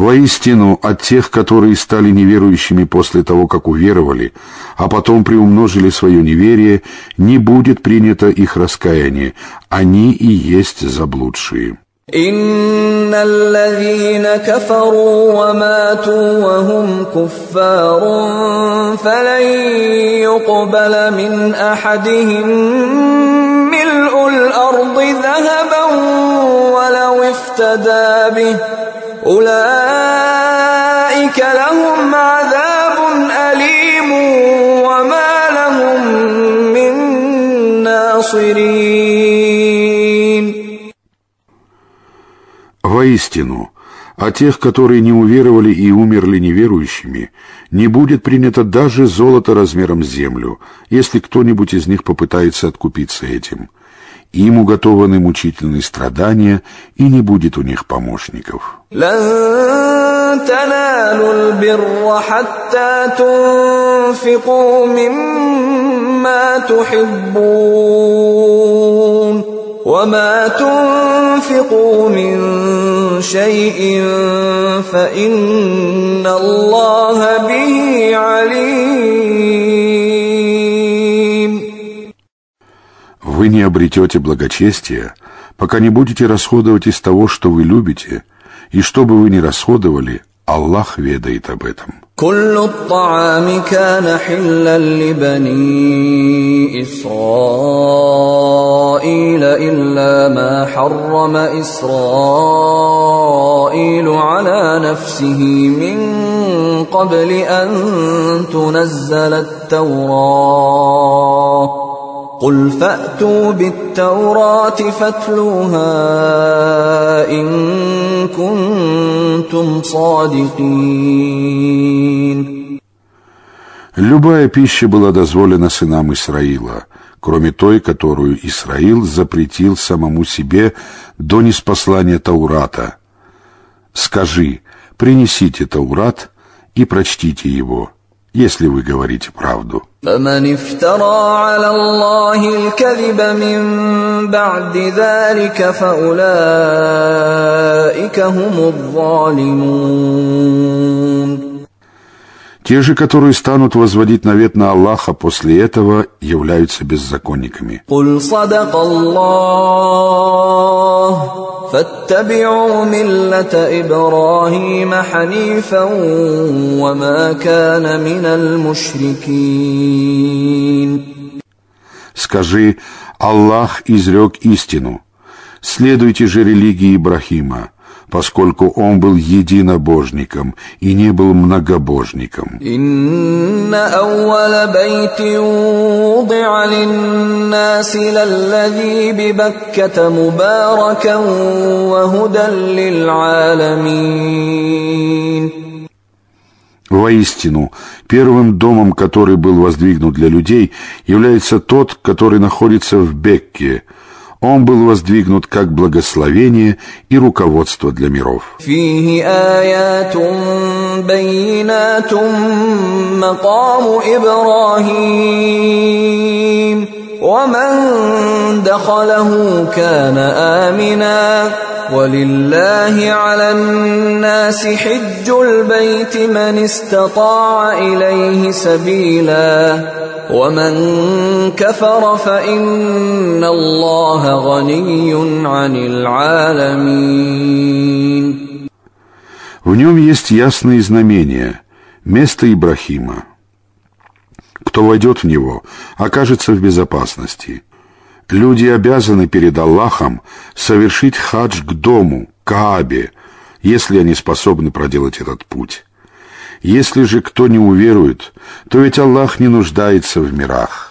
Воистину, от тех, которые стали неверующими после того, как уверовали, а потом приумножили свое неверие, не будет принято их раскаяние. Они и есть заблудшие. ان الذين كفروا وماتوا وهم كفار فلن يقبل من احدهم ملء الارض ذهبا ولو افتدى به اولئك لهم عذاب اليم وما لهم من ناصرين Воистину, о тех, которые не уверовали и умерли неверующими, не будет принято даже золото размером с землю, если кто-нибудь из них попытается откупиться этим. Им уготованы мучительные страдания, и не будет у них помощников. لن تنالوا البر حتى تنفقوا مما تحبون وما تنفقوا من شيء فان الله به عليم Вы не обретете благочестия, пока не будете расходовать из того, что вы любите, и что бы вы ни расходовали, Аллах ведает об этом. كل الطعام كان حلا لبني اسرائيل الا ما حرم اسرائيل على نفسه من قبل ان تنزل التوراه قل فاتوا بالتوراه فاتلوها ان كنتم صادقين Любая пища была дозволена сынам Исраила, кроме той, которую Исраил запретил самому себе до неспослания Таурата. Скажи, принесите Таурат и прочтите его, если вы говорите правду. فمن افترى على الله الكذب من بعد ذلك فاولئك هم الظالمون Те же, которые станут возводить навет на Аллаха после этого, являются беззаконниками. قل صدق الله فاتبعوا مله ابراهيم حنيفا وما كان من المشركين Скажи, Аллах изрек истину. Следуйте же религии Ибрахима. поскольку он был единобожником и не был многобожником. Инна ауала байтин вудиа линнаси лаллази бибакката мубаракан ва худан. Воистину, первым домом, который был воздвигнут для людей, является тот, который находится в Бекке – Он был воздвигнут как благословение и руководство для миров. فيه آيات بينات مقام إبراهيم ومن دخله كان آمنا ولله على الناس حج البيت من استطاع إليه سبيلا ومن كفر فإن الله غني عن العالمين В нем есть ясные знамения, место Ибрахима. Кто войдет в него, окажется в безопасности. Люди обязаны перед Аллахом совершить хадж к дому, Каабе, если они способны проделать этот путь. Если же кто не уверует, то ведь Аллах не нуждается в мирах.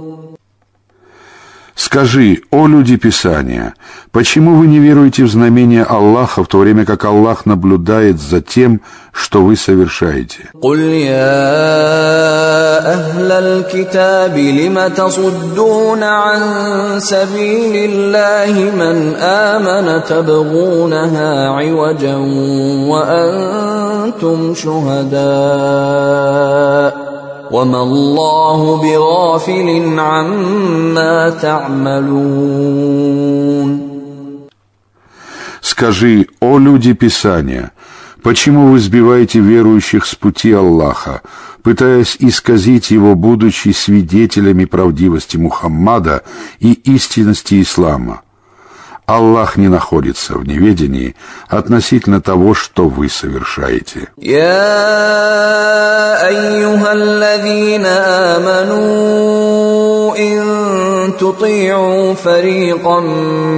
Скажи, о люди Писания, почему вы не веруете в знамение Аллаха, в то время как Аллах наблюдает за тем, что вы совершаете? قل يا أهل الكتاب لم تصدون عن سبيل الله من آمن تبغونها عوجا وأنتم شهداء وما الله بغافل عما تعملون Скажи, о люди Писания, почему вы сбиваете верующих с пути Аллаха, пытаясь исказить его, будучи свидетелями правдивости Мухаммада и истинности ислама? Аллах не находится в неведении относительно того, что вы совершаете. Я айюхаллазина аману ин тути'у фарикам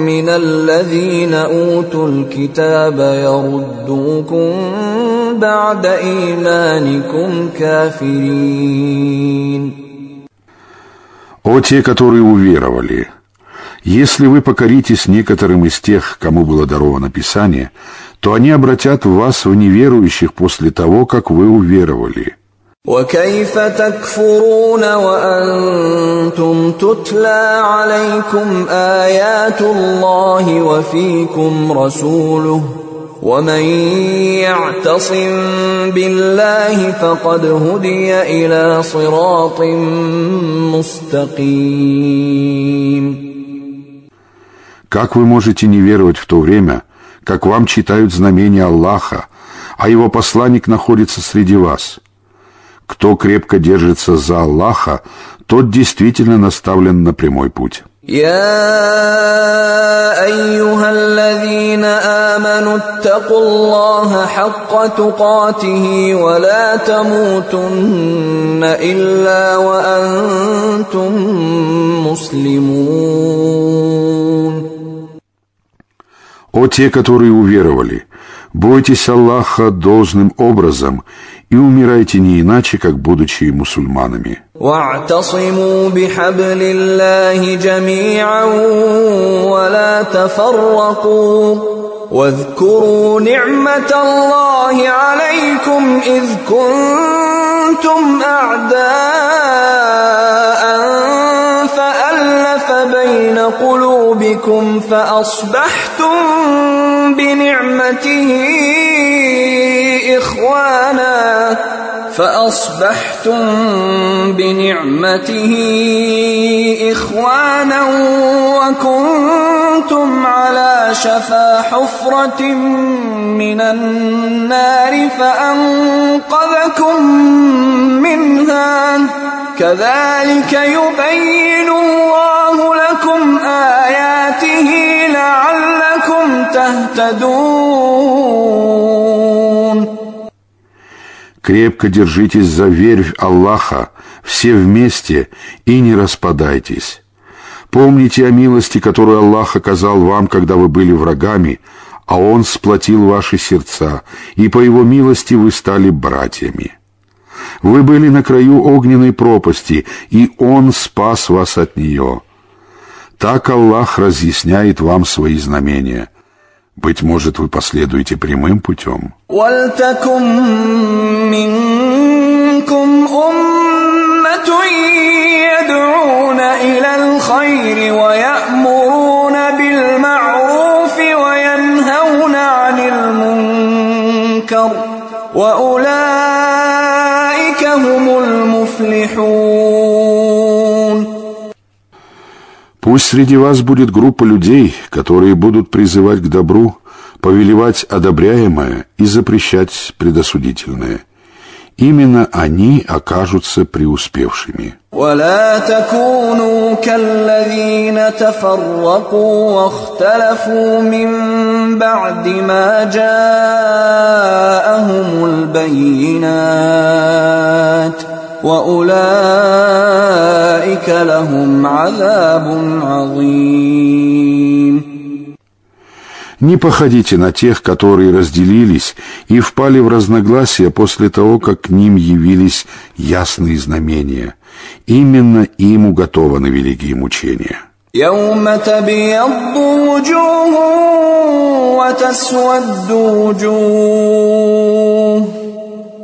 миналлазина утул китаба яруддукум ба'да иманикум кафирин. О те, которые уверовали, если вы покоритесь некоторым из тех, кому было даровано Писание, то они обратят вас в неверующих после того, как вы уверовали. وكيف تكفرون وأنتم تتلى عليكم آيات الله وفيكم رسوله ومن يعتصم بالله فقد هدي إلى صراط مستقيم Как вы можете не веровать в то время, как вам читают знамения Аллаха, а его посланник находится среди вас? Кто крепко держится за Аллаха, тот действительно наставлен на прямой путь. يا ايها الذين امنوا اتقوا الله حق تقاته ولا تموتن الا وانتم مسلمون О те, которые уверовали, бойтесь Аллаха должным образом и умирайте не иначе, как будучи мусульманами. واعتصموا بحبل الله جميعا ولا تفرقوا واذكروا نعمة الله عليكم إذ كنتم أعداء فألف بين قلوبكم فأصبحتم بنعمته إخوانا فأصبحتم بنعمته إخوانا وكنتم على شفا حفرة من النار فأنقذكم منها. كذلك يبين الله تهتدون Крепко держитесь за верь Аллаха, все вместе, и не распадайтесь. Помните о милости, которую Аллах оказал вам, когда вы были врагами, а Он сплотил ваши сердца, и по Его милости вы стали братьями. Вы были на краю огненной пропасти, и Он спас вас от нее. Так Аллах разъясняет вам свои знамения. Быть может, вы последуете прямым путем. منكم أمة يدعون إلى الخير ويأمرون بالمعروف وينهون عن المنكر وأولئك هم المفلحون Пусть среди вас будет группа людей, которые будут призывать к добру, повелевать одобряемое и запрещать предосудительное. Именно они окажутся преуспевшими. ولا تكونوا كالذين تفرقوا واختلفوا من بعد ما جاءهم البينات واولئك لهم عذاب عظيم Не походите на тех, которые разделились и впали в разногласия после того, как к ним явились ясные знамения. Именно им уготованы великие мучения. يوم تبيض وجوه وتسود وجوه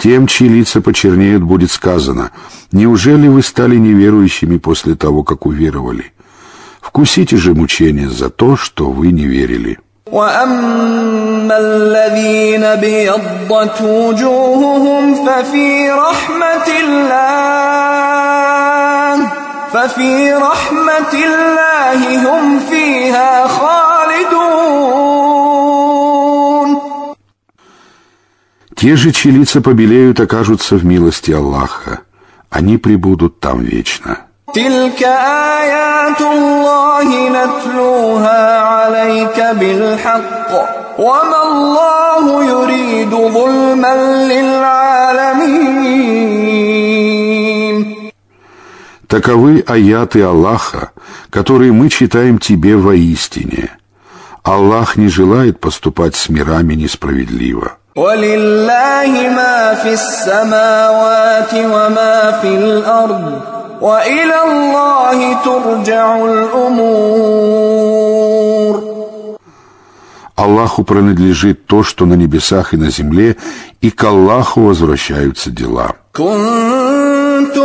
Тем, чьи лица почернеют, будет сказано, «Неужели вы стали неверующими после того, как уверовали? Вкусите же мучения за то, что вы не верили». وأما الذين بيضت وجوههم ففي رحمة الله ففي رحمة الله هم فيها خالدون Те же, чьи лица побелеют, окажутся в милости Аллаха. Они пребудут там вечно. تلك آيات الله نتلوها عليك بالحق وما الله يريد ظلما للعالمين Таковы аяты Аллаха, которые мы читаем тебе воистине. Аллах не желает поступать с мирами несправедливо. ولله ما في السماوات وما في الأرض وإلى الله ترجع الأمور Аллаху принадлежит то, что на небесах и на земле, и к Аллаху возвращаются дела.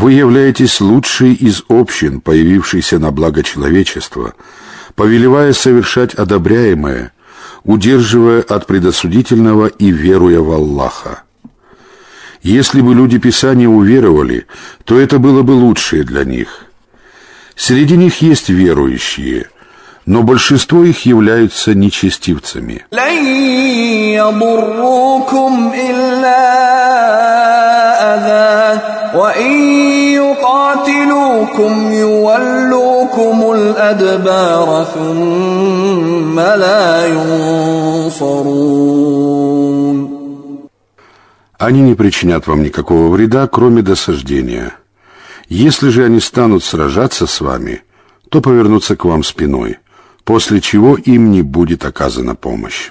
Вы являетесь лучшей из общин, появившейся на благо человечества, повелевая совершать одобряемое, удерживая от предосудительного и веруя в Аллаха. Если бы люди Писания уверовали, то это было бы лучшее для них. Среди них есть верующие, но большинство их являются нечестивцами. لن يضروكم إلا أذى وإن يقاتلوكم يولوكم الأدبار ثم لا ينصرون Они не причинят вам никакого вреда, кроме досаждения. Если же они станут сражаться с вами, то повернутся к вам спиной, после чего им не будет оказана помощь.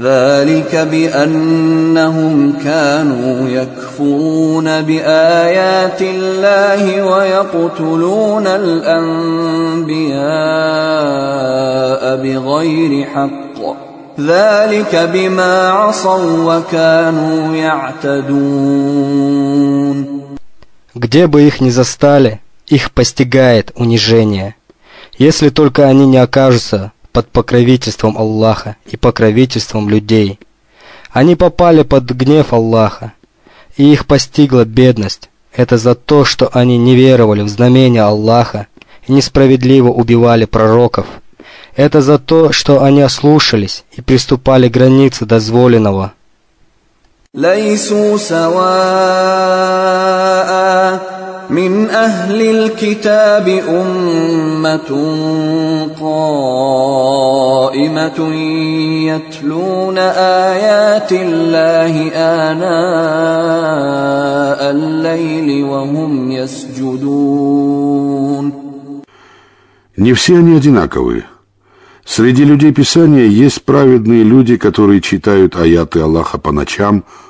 ذلك بانهم كانوا يكفرون بايات الله ويقتلون الانبياء بغير حق ذلك بما عصوا وكانوا يعتدون Где бы их ни застали, их постигает унижение, если только они не окажутся под покровительством Аллаха и покровительством людей. Они попали под гнев Аллаха, и их постигла бедность. Это за то, что они не веровали в знамения Аллаха и несправедливо убивали пророков. Это за то, что они ослушались и приступали к границе дозволенного. ليسوا سواء من أهل الكتاب أمة قائمة يتلون آيات الله آناء الليل وهم يسجدون Не все они одинаковые. Среди людей Писания есть праведные люди, которые читают аяты Аллаха по ночам,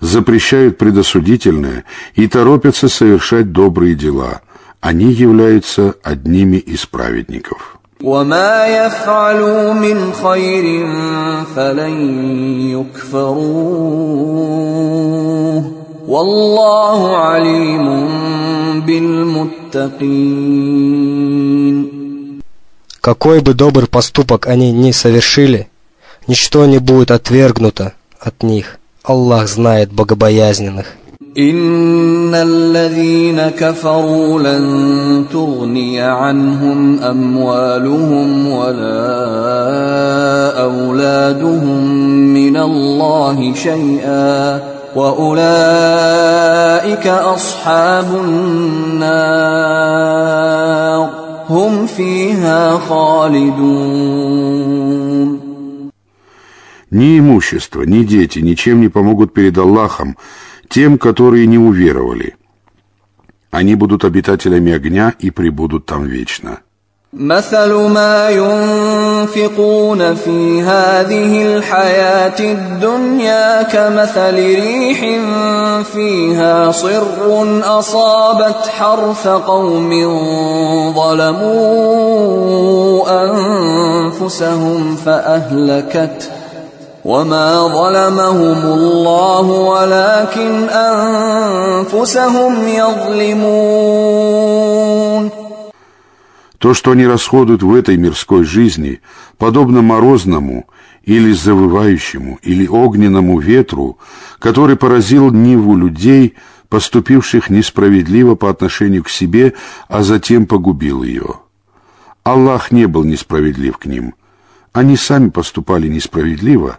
запрещают предосудительное и торопятся совершать добрые дела. Они являются одними из праведников. وما يفعلوا من خير فلن يكفروه والله عليم بالمتقين Какой бы добрый поступок они ни совершили, ничто не будет отвергнуто от них. Аллах знает богобоязненных. إن الذين كفروا لن تغني عنهم أموالهم ولا أولادهم من الله شيئا وأولئك أصحاب النار هم فيها خالدون Ни имущество, ни дети ничем не помогут перед Аллахом тем, которые не уверовали. Они будут обитателями огня и пребудут там вечно. مثل ما ينفقون في هذه الحياة الدنيا كمثل ريح فيها صر أصابت حرث قوم ظلموا أنفسهم فأهلكته وما ظلمهم الله ولكن أنفسهم يظلمون То, что они расходуют в этой мирской жизни, подобно морозному или завывающему или огненному ветру, который поразил Ниву людей, поступивших несправедливо по отношению к себе, а затем погубил ее. Аллах не был несправедлив к ним. Они сами поступали несправедливо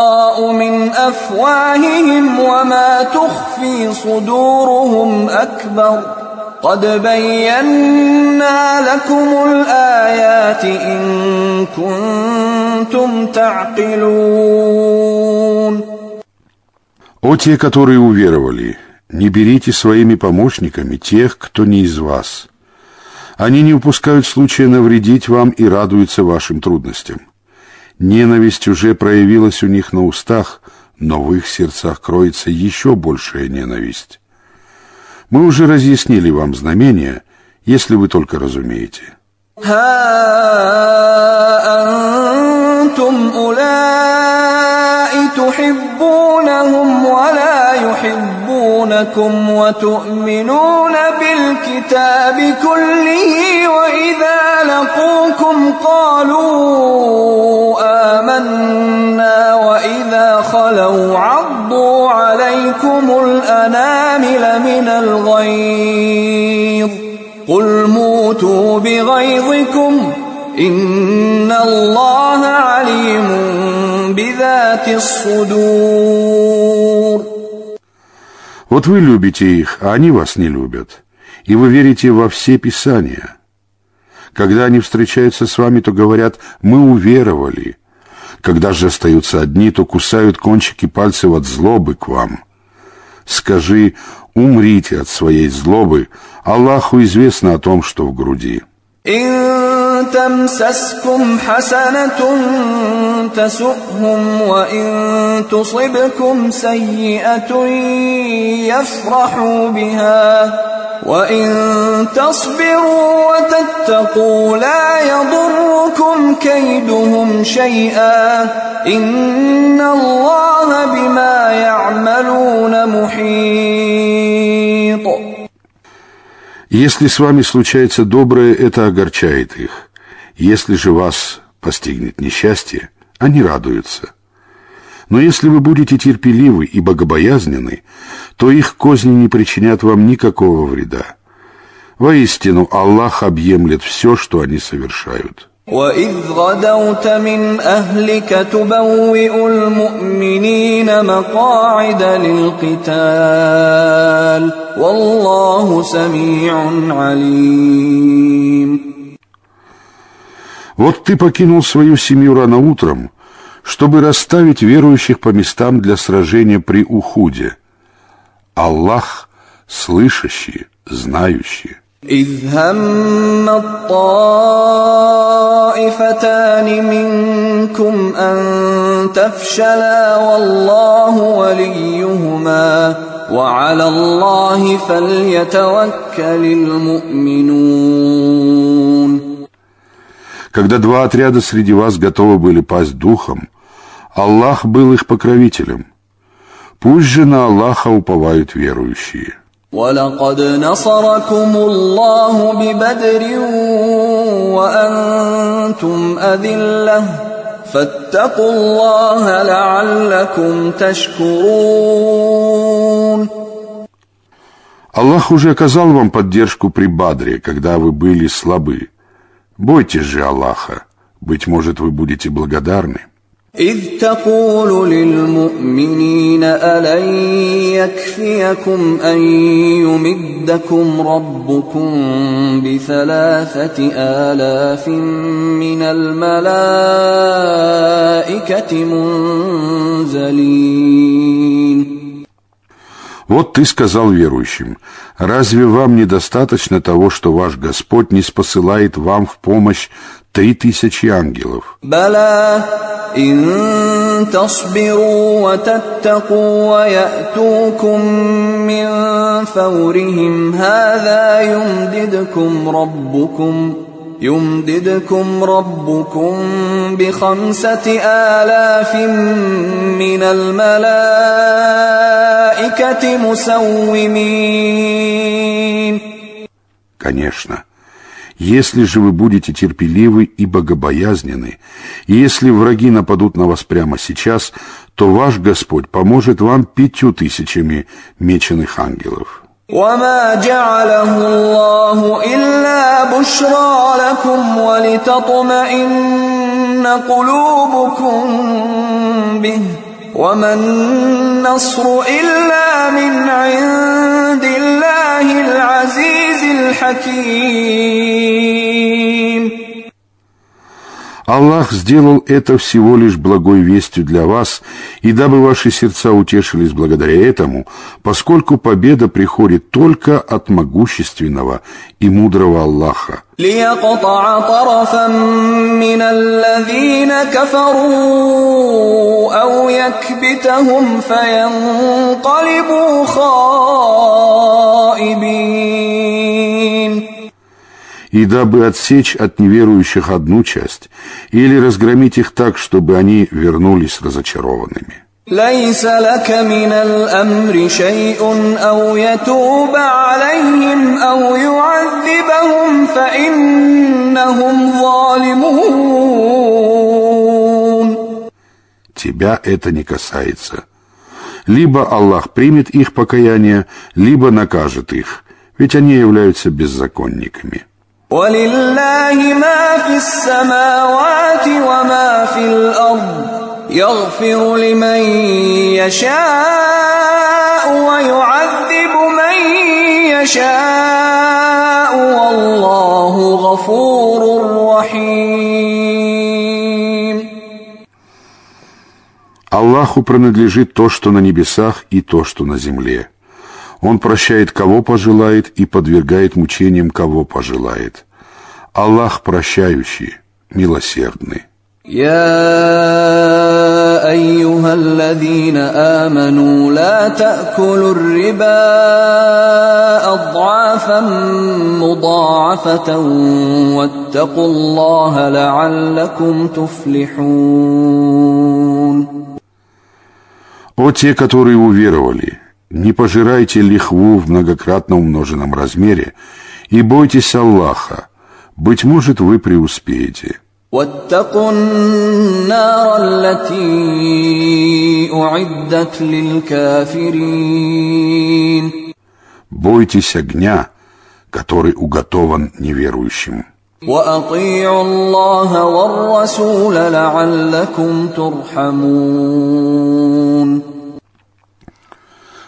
من أفواههم وما تخفي صدورهم أكبر قد بينا لكم الآيات إن كنتم تعقلون О те, которые уверовали, не берите своими помощниками тех, кто не из вас. Они не упускают случая навредить вам и радуются вашим трудностям. Ненависть уже проявилась у них на устах, но в их сердцах кроется еще большая ненависть. Мы уже разъяснили вам знамения, если вы только разумеете. تحبونهم ولا يحبونكم وتؤمنون بالكتاب كله وإذا لقوكم قالوا آمنا وإذا خلوا عضوا عليكم الأنامل من الغيظ قل موتوا بغيظكم إن الله عليم بذات الصدور Вот вы любите их, а они вас не любят. И вы верите во все Писания. Когда они встречаются с вами, то говорят «мы уверовали». Когда же остаются одни, то кусают кончики пальцев от злобы к вам. Скажи «умрите от своей злобы», Аллаху известно о том, что в груди. إن تمسسكم حسنة تسؤهم وإن تصبكم سيئة يفرحوا بها وإن تصبروا وتتقوا لا يضركم كيدهم شيئا إن الله بما يعملون محيط Если с вами случается доброе, это огорчает их. Если же вас постигнет несчастье, они радуются. Но если вы будете терпеливы и богобоязнены, то их козни не причинят вам никакого вреда. Воистину, Аллах объемлет все, что они совершают. وإذ غدوت من أهلك تبوئ المؤمنين مقاعد للقتال والله سميع عليم Вот ты покинул свою семью рано утром, чтобы расставить верующих по местам для сражения при Ухуде. Аллах слышащий, знающий. إذ هم الطائفتان منكم أن تفشلا والله وليهما وعلى الله فليتوكل المؤمنون Когда два отряда среди вас готовы были пасть духом, Аллах был их покровителем. Пусть же на Аллаха уповают верующие. ولقد نصركم الله ببدر وأنتم أذلة فاتقوا الله لعلكم تشكرون Аллах уже оказал вам поддержку при Бадре, когда вы были слабы. Бойтесь же Аллаха, быть может, вы будете благодарны. إذ تقول للمؤمنين ألن يكفيكم أن يمدكم ربكم بثلاثة آلاف من الملائكة منزلين Вот ты сказал верующим, разве вам недостаточно того, что ваш Господь не спосылает вам в помощь три тысячи ангелов? بلى إن تصبروا وتتقوا ويأتوكم من فورهم هذا يمددكم ربكم يمددكم ربكم بخمسة آلاف من الملائكة مسومين Конечно. Если же вы будете терпеливы и богобоязнены, и если враги нападут на вас прямо сейчас, то ваш Господь поможет вам пятью тысячами меченых ангелов. وما جعله الله إلا بشرى لكم ولتطمئن قلوبكم به وما النصر إلا من عند الله العزيز الحكيم Аллах сделал это всего лишь благой вестью для вас, и дабы ваши сердца утешились благодаря этому, поскольку победа приходит только от могущественного и мудрого Аллаха. ليقطع طرفا من الذين كفروا أو يكبتهم فينقلبوا خائبين и дабы отсечь от неверующих одну часть, или разгромить их так, чтобы они вернулись разочарованными. ليس لك من الأمر شيء أو يتوب عليهم أو يعذبهم فإنهم ظالمون Тебя это не касается. Либо Аллах примет их покаяние, либо накажет их, ведь они являются беззаконниками. ولله ما في السماوات وما في الأرض يغفر لمن يشاء ويعذب من يشاء والله غفور رحيم Аллаху принадлежит то, что на небесах, и то, что на земле. Он прощает кого пожелает и подвергает мучениям кого пожелает. Аллах прощающий, милосердный. يا ايها الذين امنوا لا تاكلوا الربا اضعافا مضاعفه واتقوا الله لعلكم تفلحون О те, которые уверовали, не пожирайте лихву в многократно умноженном размере и бойтесь Аллаха, быть может, вы преуспеете. واتقوا النار التي أعدت للكافرين Бойтесь огня, который уготован неверующим. وأطيعوا الله والرسول لعلكم ترحمون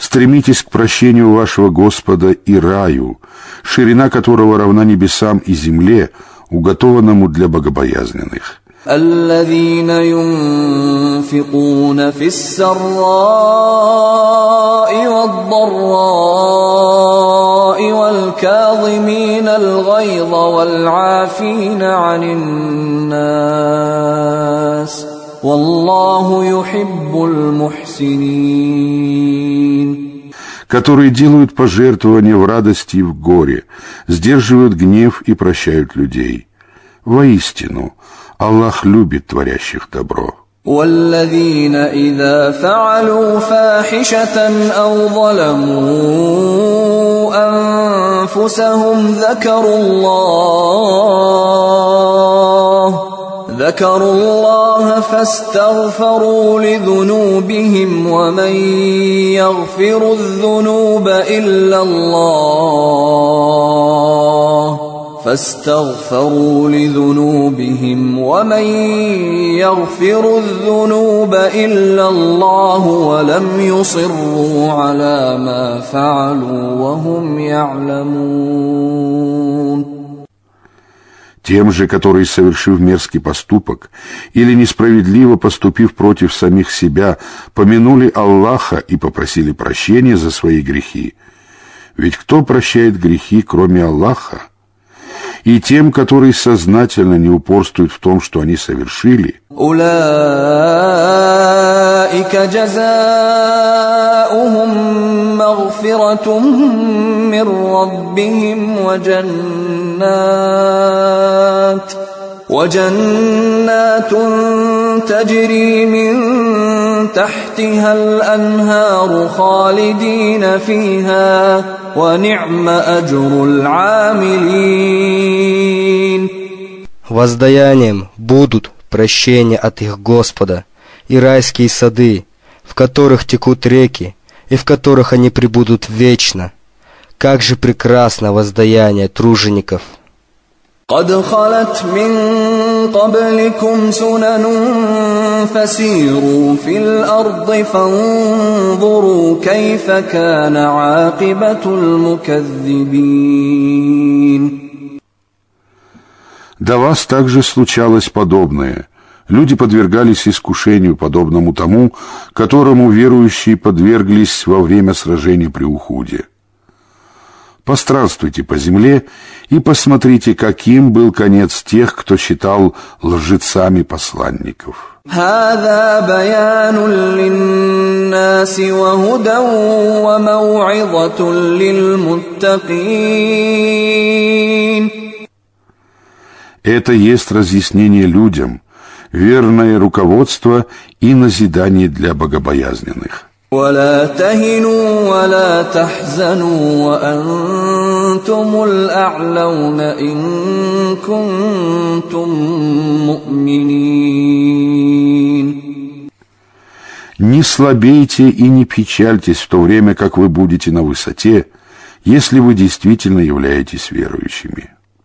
Стремитесь к прощению вашего Господа и раю, ширина которого равна небесам и земле, уготованному для богобоязненных. الذين ينفقون في السراء والضراء والكاظمين الغيظ والعافين عن الناس والله يحب المحسنين которые делают пожертвования в радости и в горе, сдерживают гнев и прощают людей. Воистину, Аллах любит творящих добро. والذين إذا فعلوا فاحشة أو ظلموا أنفسهم ذكروا الله ذكروا الله فاستغفروا لذنوبهم ومن يغفر الذنوب إلا الله فاستغفروا لذنوبهم ومن يغفر الذنوب إلا الله ولم يصروا على ما فعلوا وهم يعلمون Тем же, которые, совершив мерзкий поступок или несправедливо поступив против самих себя, помянули Аллаха и попросили прощения за свои грехи. Ведь кто прощает грехи, кроме Аллаха? и тем, которые сознательно не упорствуют в том, что они совершили. أولئك جزاؤهم مغفرة من ربهم وجنات وجنات تجري من تحتها الأنهار خالدين فيها ونعم أجر العاملين Воздаянием будут прощение от их Господа и райские сады, в которых текут реки, и в которых они пребудут вечно. Как же прекрасно воздаяние тружеников! قد خلت من قبلكم سنن فسيروا في الارض فانظروا كيف كان عاقبه المكذبين До вас также случалось подобное. Люди подвергались искушению, подобному тому, которому верующие подверглись во время сражения при Ухуде. Постранствуйте по земле и посмотрите, каким был конец тех, кто считал лжецами посланников. Это есть разъяснение людям, верное руководство и назидание для богобоязненных. ولا تهنوا ولا تحزنوا وأنتم الأعلون إن كنتم مؤمنين Не слабейте и не печальтесь в то время, как вы будете на высоте, если вы действительно являетесь верующими.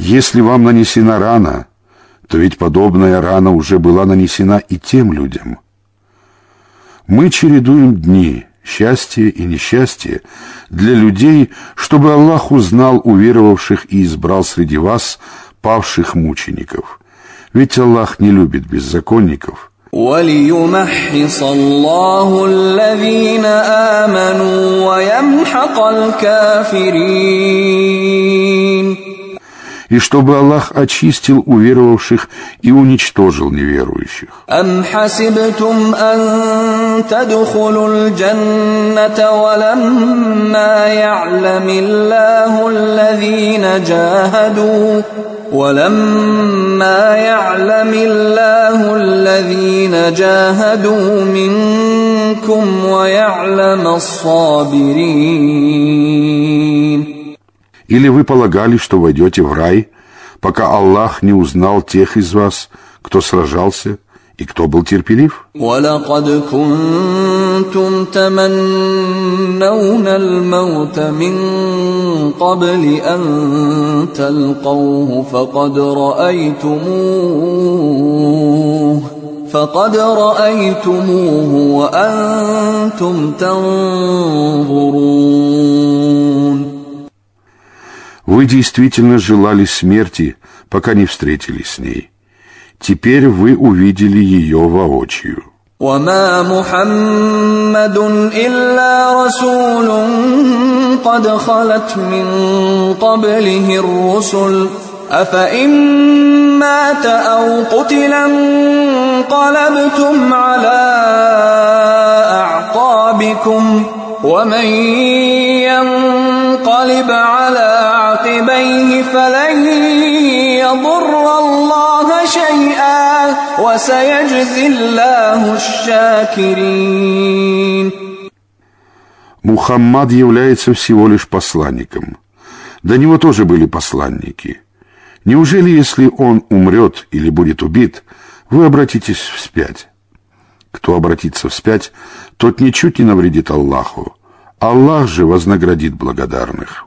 Если вам нанесена рана, то ведь подобная рана уже была нанесена и тем людям. Мы чередуем дни, счастье и несчастье для людей, чтобы Аллах узнал уверовавших и избрал среди вас павших мучеников. Ведь Аллах не любит беззаконников – وليمحص الله الذين آمنوا ويمحق الكافرين и чтобы Аллах очистил уверовавших и уничтожил неверующих. أم حسبتم أن تدخلوا الجنة ولما يعلم الله الذين جاهدوا ولما يعلم الله الذين جاهدوا منكم ويعلم الصابرين Или вы полагали, что войдете в рай, пока Аллах не узнал тех из вас, кто сражался и кто был терпелив? ولقد كنتم تمنون الموت من قبل أن تلقوه فقد رأيتموه فقد رأيتموه وأنتم تنظرون Вы действительно желали смерти, пока не встретились с ней. Теперь вы увидели ее воочию. وما محمد إلا رسول قد خلت من قبله الرسل أفإن مات أو قتل انقلبتم على أعقابكم ومن ينقلب على عقبيه فلن يضر الله شيئا وسيجزي الله الشاكرين Мухаммад является всего лишь посланником. До него тоже были посланники. Неужели, если он умрет или будет убит, вы обратитесь вспять? Кто обратится вспять, тот ничуть не навредит Аллаху. Аллах же вознаградит благодарных.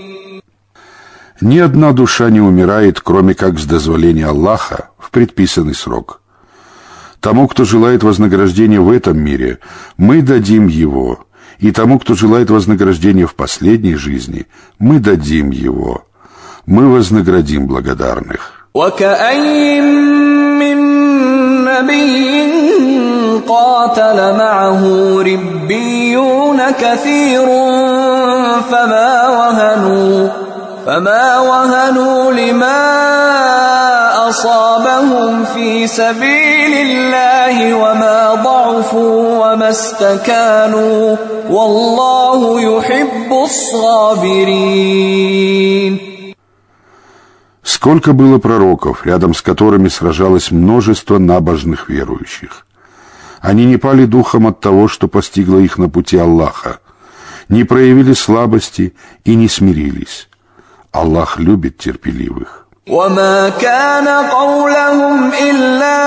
Ни одна душа не умирает, кроме как с дозволения Аллаха в предписанный срок. Тому, кто желает вознаграждения в этом мире, мы дадим его, И тому, кто желает вознаграждения в последней жизни, мы дадим его. Мы вознаградим благодарных. قاتل معه ربيون كثير فما وهنوا فما وهنوا لما أصابهم في سبيل الله وما ضعفوا وما استكانوا والله يحب الصابرين Сколько было пророков, рядом с которыми сражалось множество набожных верующих. Они не пали духом от того, что постигло их на пути Аллаха, не проявили слабости и не смирились. Аллах любит терпеливых. وما كان قولهم إلا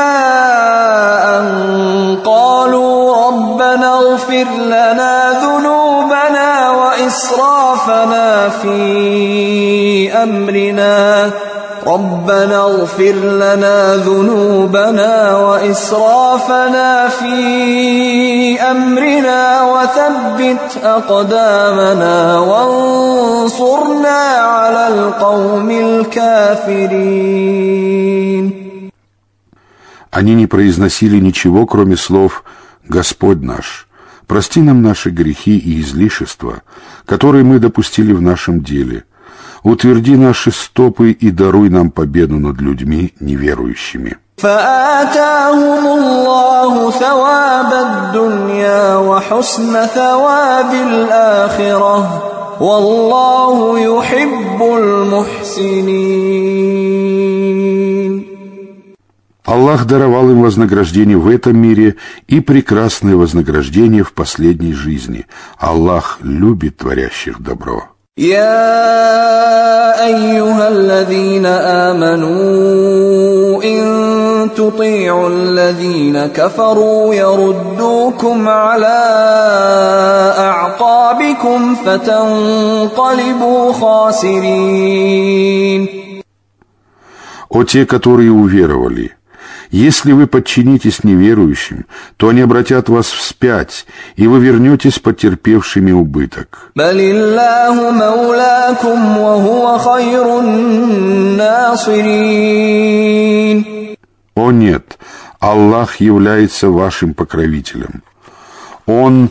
أن قالوا ربنا اغفر لنا ذنوبنا وإسرافنا في أمرنا ربنا اغفر لنا ذنوبنا وإسرافنا في أمرنا وثبت أقدامنا وانصرنا على القوم الكافرين Они не произносили ничего, кроме слов «Господь наш, прости нам наши грехи и излишества, которые мы допустили в нашем деле» утверди наши стопы и даруй нам победу над людьми неверующими. فآتاهم الله ثواب الدنيا وحسن ثواب الآخرة والله يحب المحسنين Аллах даровал им вознаграждение в этом мире и прекрасное вознаграждение в последней жизни. Аллах любит творящих добро. يا ايها الذين امنوا ان تطيعوا الذين كفروا يردوكم على اعقابكم فتنقلبوا خاسرين О те, которые уверовали, Если вы подчинитесь неверующим, то они обратят вас вспять, и вы вернетесь потерпевшими убыток. О нет, Аллах является вашим покровителем. Он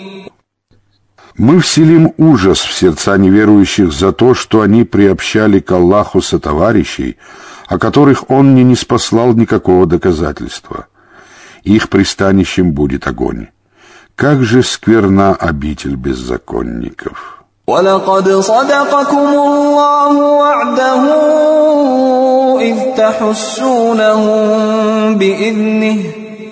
Мы вселим ужас в сердца неверующих за то, что они приобщали к Аллаху сотоварищей, о которых Он не ниспослал никакого доказательства. Их пристанищем будет огонь. Как же скверна обитель беззаконников! ولقد صدقكم الله وعده إذ تحسونهم بإذنه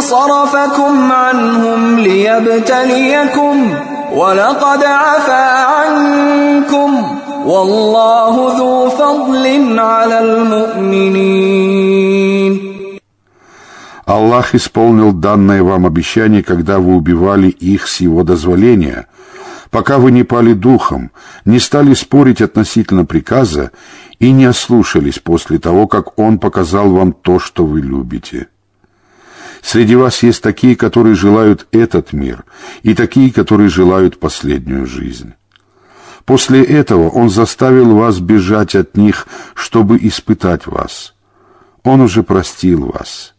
صرفكم عنهم ليبتليكم ولقد عفا عنكم والله ذو فضل على المؤمنين Аллах исполнил данное вам обещание, когда вы убивали их с его дозволения, пока вы не пали духом, не стали спорить относительно приказа и не ослушались после того, как он показал вам то, что вы любите. Среди вас есть такие, которые желают этот мир, и такие, которые желают последнюю жизнь. После этого Он заставил вас бежать от них, чтобы испытать вас. Он уже простил вас.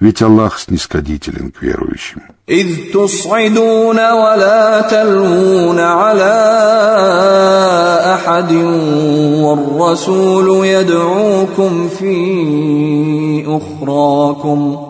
ведь Аллах снисходителен к верующим. إذ تصعدون ولا تلوون على أحد والرسول يدعوكم في أخراكم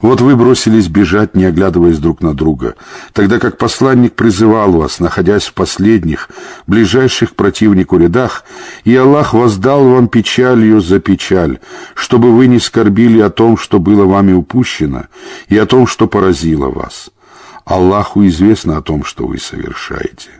Вот вы бросились бежать, не оглядываясь друг на друга, тогда как посланник призывал вас, находясь в последних, ближайших к противнику рядах, и Аллах воздал вам печалью за печаль, чтобы вы не скорбили о том, что было вами упущено, и о том, что поразило вас. Аллаху известно о том, что вы совершаете.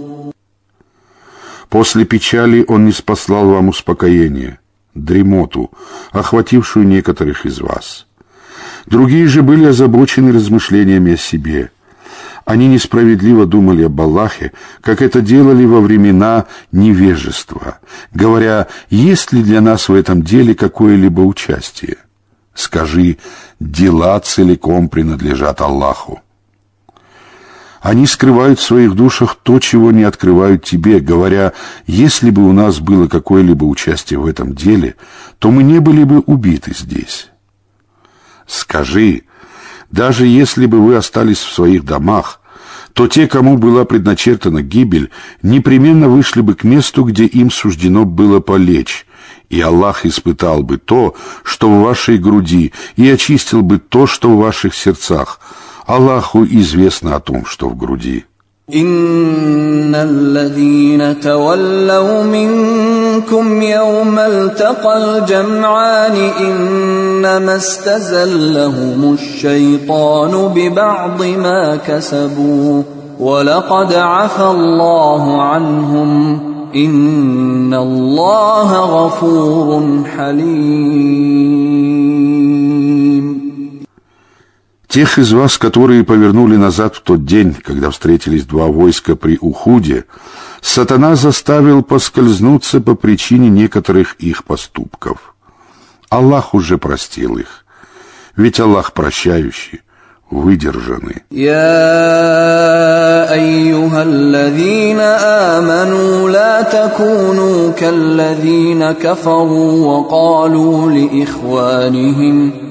После печали он не спаслал вам успокоение, дремоту, охватившую некоторых из вас. Другие же были озабочены размышлениями о себе. Они несправедливо думали об Аллахе, как это делали во времена невежества, говоря, есть ли для нас в этом деле какое-либо участие. Скажи, дела целиком принадлежат Аллаху. Они скрывают в своих душах то, чего не открывают тебе, говоря, если бы у нас было какое-либо участие в этом деле, то мы не были бы убиты здесь. Скажи, даже если бы вы остались в своих домах, то те, кому была предначертана гибель, непременно вышли бы к месту, где им суждено было полечь, и Аллах испытал бы то, что в вашей груди, и очистил бы то, что в ваших сердцах – Аллаху известно о том, что в груди. إن الذين تولوا منكم يوم التقى الجمعان إنما استزلهم الشيطان ببعض ما كسبوا ولقد عفى الله عنهم إن الله غفور حليم Тех из вас, которые повернули назад в тот день, когда встретились два войска при Ухуде, сатана заставил поскользнуться по причине некоторых их поступков. Аллах уже простил их, ведь Аллах прощающий, выдержанный. Я айюхаллазина аману ла такуну каллазина кафару ва калу ли ихванихим.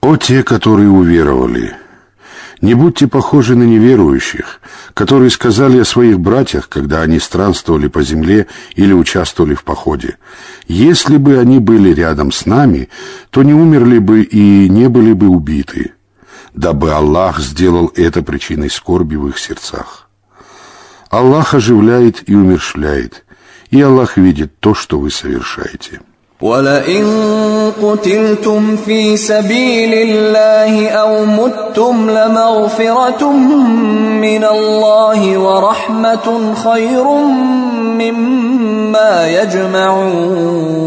О те, которые уверовали! Не будьте похожи на неверующих, которые сказали о своих братьях, когда они странствовали по земле или участвовали в походе. Если бы они были рядом с нами, то не умерли бы и не были бы убиты, дабы Аллах сделал это причиной скорби в их сердцах. Аллах оживляет и умершляет, и Аллах видит то, что вы совершаете. ولئن قتلتم في سبيل الله او متم لمغفره من الله ورحمه خير مما يجمعون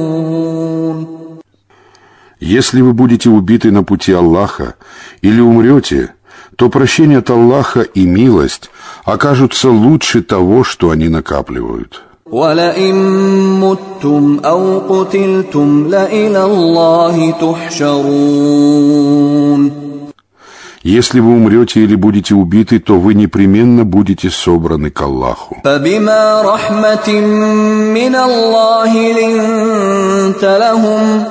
Если вы будете убиты на пути Аллаха или умрете, то прощение от Аллаха и милость окажутся лучше того, что они накапливают. ولئن متم او قتلتم لالى الله تحشرون Если вы умрете или будете убиты, то вы непременно будете собраны к Аллаху. فبما رحمة من الله لنت لهم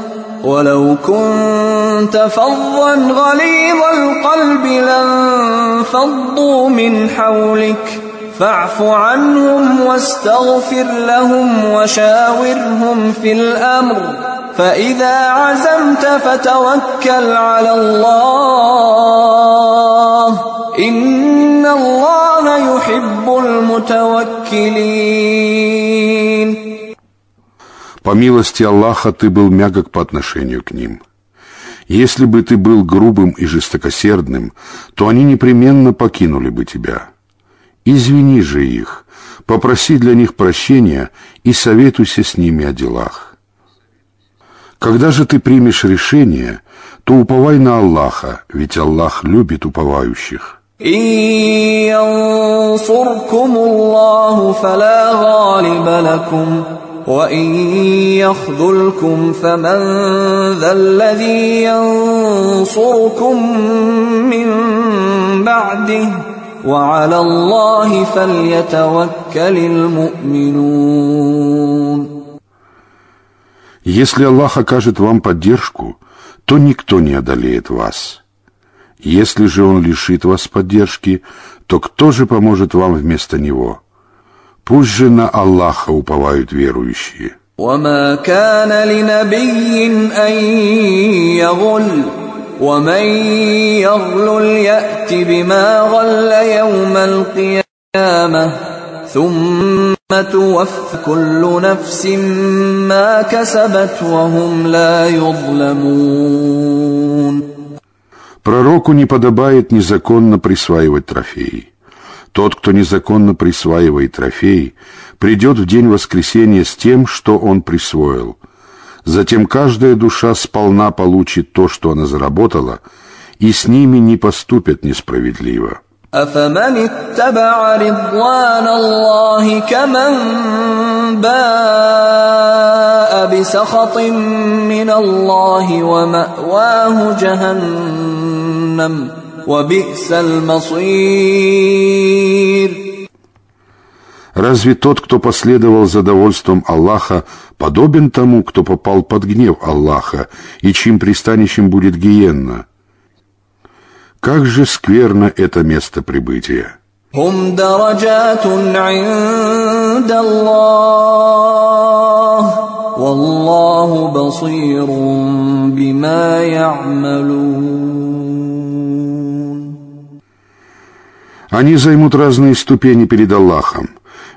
ولو كنت فظا غليظ القلب لانفضوا من حولك فاعف عنهم واستغفر لهم وشاورهم في الامر فاذا عزمت فتوكل على الله ان الله يحب المتوكلين По милости Аллаха ты был мягок по отношению к ним. Если бы ты был грубым и жестокосердным, то они непременно покинули бы тебя. Извини же их, попроси для них прощения и советуйся с ними о делах. Когда же ты примешь решение, то уповай на Аллаха, ведь Аллах любит уповающих. إن ينصركم الله فلا غالب لكم وإن يخذلكم فمن ذا الذي ينصركم من بعده وعلى الله فليتوكل المؤمنون Если Аллах окажет вам поддержку, то никто не одолеет вас. Если же Он лишит вас поддержки, то кто же поможет вам вместо Него? Пусть же на Аллаха уповают верующие. وما كان لنبي أن يغل ومن يغلل يأت بما غل يوم القيامة ثم توف كل نفس ما كسبت وهم لا يظلمون Пророку не подобает незаконно присваивать трофеи. Тот, кто незаконно присваивает трофеи, придет в день воскресения с тем, что он присвоил. Затем каждая душа сполна получит то, что она заработала, и с ними не поступят несправедливо. أفمن اتبع رضوان الله كمن باء بسخط من الله ومأواه جهنم وبئس المصير Разве тот, кто последовал за довольством Аллаха, подобен тому, кто попал под гнев Аллаха, и чьим пристанищем будет гиенна? Как же скверно это место прибытия! هم درجات عند الله والله بصير بما يعملون Они займут разные ступени перед Аллахом,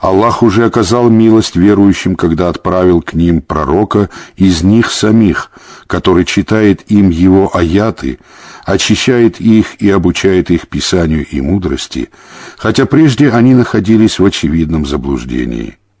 Аллах уже оказал милость верующим, когда отправил к ним пророка из них самих, который читает им его аяты, очищает их и обучает их писанию и мудрости, хотя прежде они находились в очевидном заблуждении.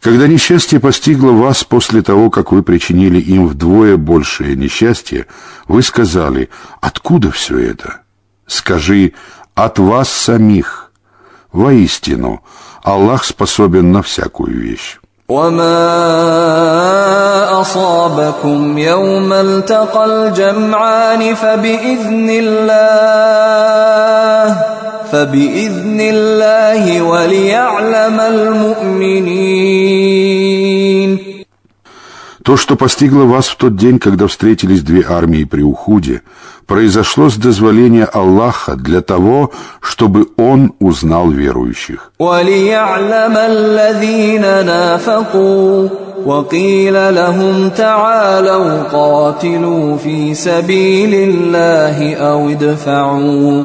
Когда несчастье постигло вас после того, как вы причинили им вдвое большее несчастье, вы сказали, откуда все это? Скажи, от вас самих. Воистину, Аллах способен на всякую вещь. وما أصابكم يوم التقى الجمعان فبإذن الله فبإذن الله وليعلم المؤمنين То, что постигло вас в тот день, когда встретились две армии при Ухуде, произошло с дозволения Аллаха для того, чтобы Он узнал верующих. وقيل لهم تعالوا قاتلوا في سبيل الله أو ادفعوا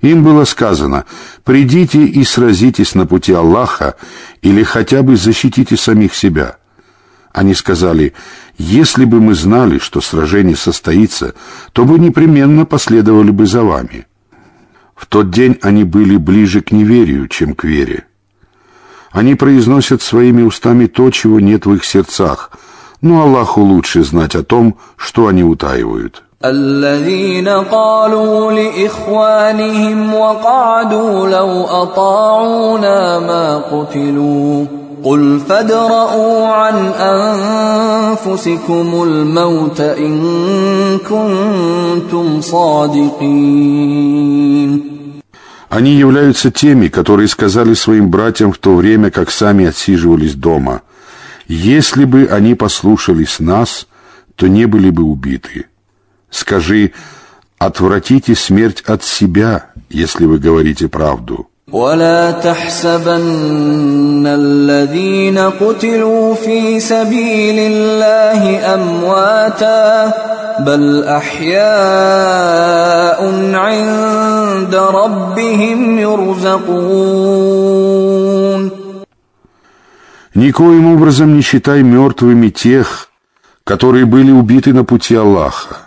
Им было сказано, придите и сразитесь на пути Аллаха или хотя бы защитите самих себя – они сказали, если бы мы знали, что сражение состоится, то бы непременно последовали бы за вами. В тот день они были ближе к неверию, чем к вере. Они произносят своими устами то, чего нет в их сердцах, но Аллаху лучше знать о том, что они утаивают. الذين قالوا لإخوانهم وقعدوا لو أطاعونا ما قتلوا قل فادرءوا عن أنفسكم الموت إن كنتم صادقين Они являются теми, которые сказали своим братьям в то время, как сами отсиживались дома. Если бы они послушались нас, то не были бы убиты. Скажи, отвратите смерть от себя, если вы говорите правду. ولا تحسبن الذين قتلوا في سبيل الله امواتا بل احياء عند ربهم يرزقون Никоим образом не считай мертвыми тех, которые были убиты на пути Аллаха.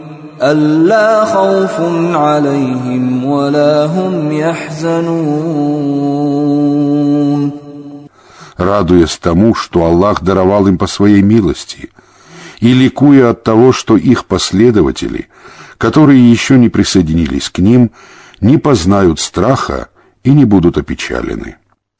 ألا خوف عليهم ولا هم يحزنون радуясь тому, что Аллах даровал им по своей милости, и ликуя от того, что их последователи, которые еще не присоединились к ним, не познают страха и не будут опечалены.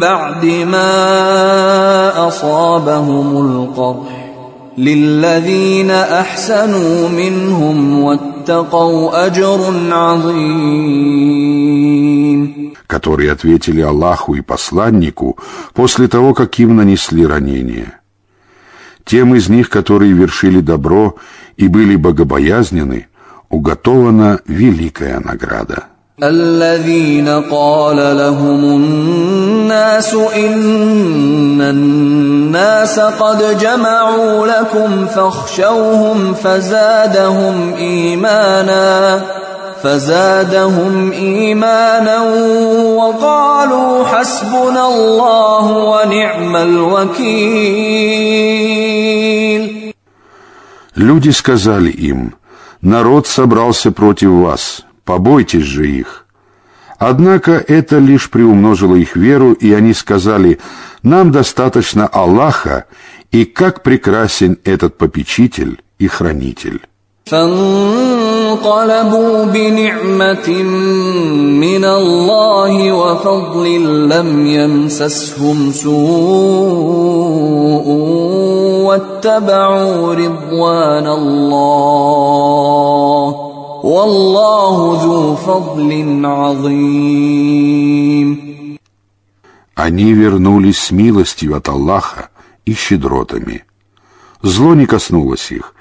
بعد ما أصابهم القرح للذين أحسنوا منهم واتقوا أجر عظيم которые ответили Аллаху и посланнику после того, как им нанесли ранение. Тем из них, которые вершили добро и были богобоязнены, уготована великая награда. الذين قال لهم الناس إن الناس قد جمعوا لكم فاخشوهم فزادهم إيمانا فزادهم إيمانا وقالوا حسبنا الله ونعم الوكيل Люди сказали им, народ собрался против вас, побойтесь же их. Однако это лишь приумножило их веру, и они сказали, нам достаточно Аллаха, и как прекрасен этот попечитель и хранитель. فانقلبوا بنعمة من الله وفضل لم يمسسهم سوء واتبعوا رضوان الله Они вернулись с милостью от Аллаха и щедротами. Зло не коснулось их,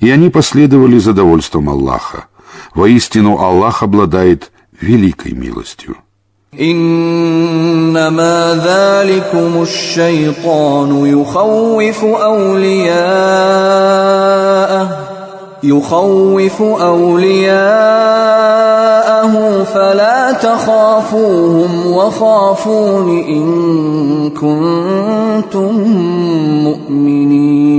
и они последовали за довольством Аллаха. Воистину Аллах обладает великой милостью. إنما ذلكم الشيطان يخوف أولياءه يخوف أولياءه فلا تخافوهم وخافون إن كنتم مؤمنين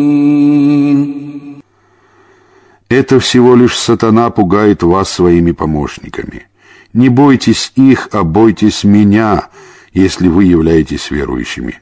Это всего лишь сатана пугает вас своими помощниками. Не бойтесь их, а бойтесь меня, если вы являетесь верующими.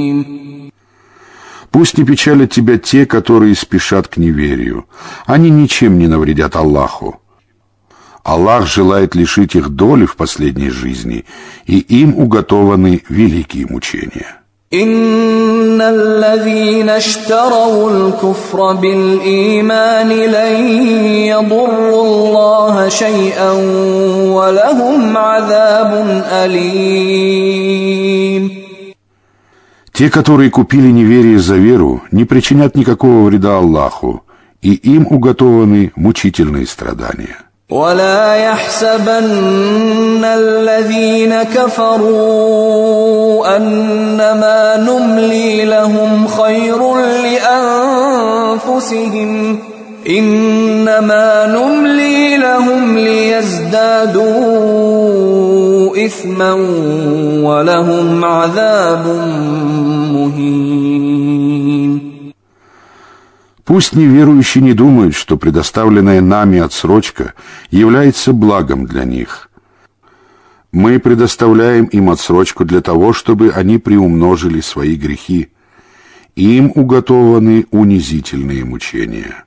Пусть не печалят тебя те, которые спешат к неверию. Они ничем не навредят Аллаху. Аллах желает лишить их доли в последней жизни, и им уготованы великие мучения. إن الذين اشتروا الكفر بالإيمان لن يضروا الله شيئا ولهم عذاب أليم Те, которые купили неверие за веру, не причинят никакого вреда Аллаху, и им уготованы мучительные страдания. ولا يحسبن الذين كفروا انما نملي لهم خير لانفسهم انما نملي لهم ليزدادوا اثما ولهم عذاب مهين Пусть неверующие не думают, что предоставленная нами отсрочка является благом для них. Мы предоставляем им отсрочку для того, чтобы они приумножили свои грехи. Им уготованы унизительные мучения.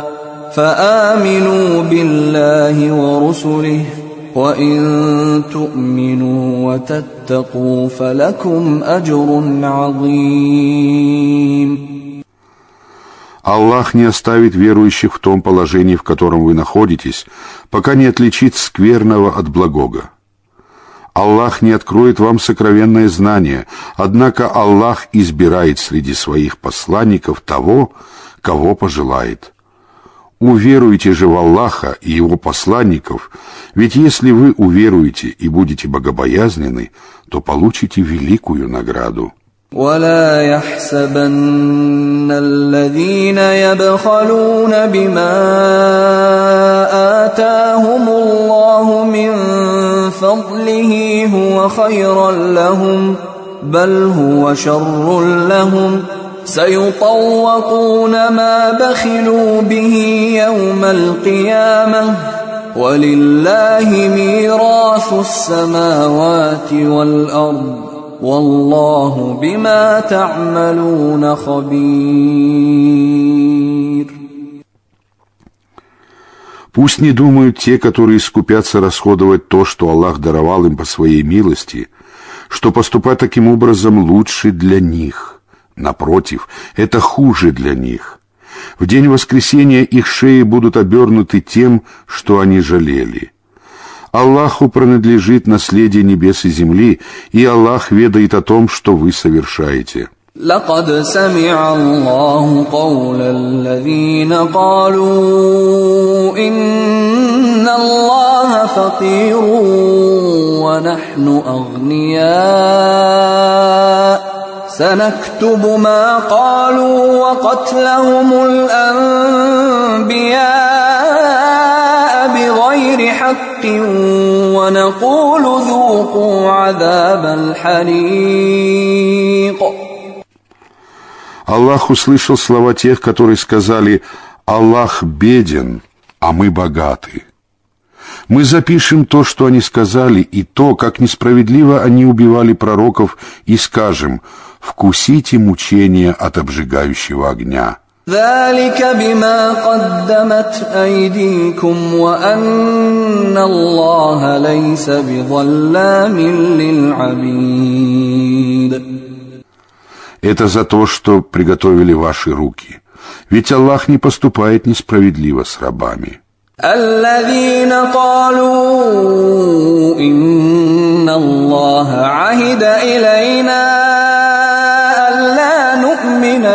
فامنوا بالله ورسله وان تؤمنوا وتتقوا فلكم اجر عظيم Аллах не оставит верующих в том положении, в котором вы находитесь, пока не отличит скверного от благого. Аллах не откроет вам сокровенное знание, однако Аллах избирает среди своих посланников того, кого пожелает. Уверуйте же в Аллаха и Его посланников, ведь если вы уверуете и будете богобоязнены, то получите великую награду. ولا يحسبن الذين يبخلون بما آتاهم الله من فضله هو خيرا لهم بل هو شر لهم سيطوقون ما بخلوا به يوم القيامه ولله ميراث السماوات والارض والله بما تعملون خبير Пусть не думают те, которые скупятся расходовать то, что Аллах даровал им по своей милости, что поступать таким образом лучше для них. Напротив, это хуже для них. В день воскресения их шеи будут обернуты тем, что они жалели. Аллаху принадлежит наследие небес и земли, и Аллах ведает о том, что вы совершаете. لقد سمع الله قول الذين قالوا إن الله فقير ونحن أغنياء سنكتب ما قالوا وقتلهم الأنبياء بغير حق ونقول ذوقوا عذاب الحريق Аллах услышал слова тех, которые сказали «Аллах беден, а мы богаты». Мы запишем то, что они сказали, и то, как несправедливо они убивали пророков, и скажем «Вкусите мучения от обжигающего огня». ذلك بما قدمت أيديكم وأن الله ليس بظلام للعبيد Это за то, что приготовили ваши руки. Ведь Аллах не поступает несправедливо с рабами. الذين قالوا إن الله عهد إلينا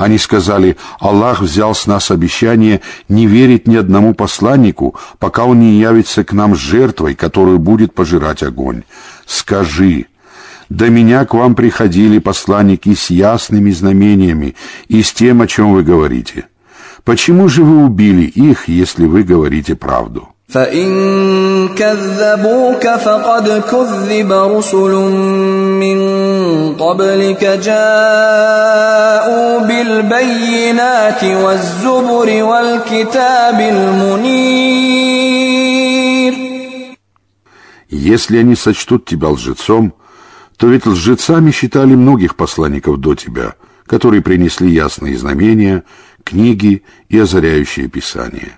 Они сказали, Аллах взял с нас обещание не верить ни одному посланнику, пока он не явится к нам жертвой, которую будет пожирать огонь. Скажи, До меня к вам приходили посланники с ясными знамениями и с тем, о чем вы говорите. Почему же вы убили их, если вы говорите правду? فإن كذبوك فقد كذب رسل من قبلك جاءوا بالبينات والزبر والكتاب المنير Если они сочтут тебя лжецом, то ведь лжецами считали многих посланников до тебя, которые принесли ясные знамения, книги и озаряющие Писание.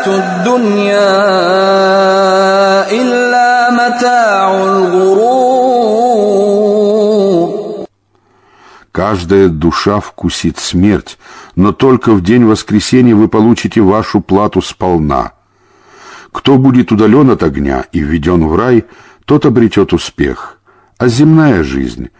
الحياة الدنيا إلا متاع الغرور Каждая душа вкусит смерть, но только в день воскресения вы получите вашу плату сполна. Кто будет удален от огня и введен в рай, тот обретет успех. А земная жизнь —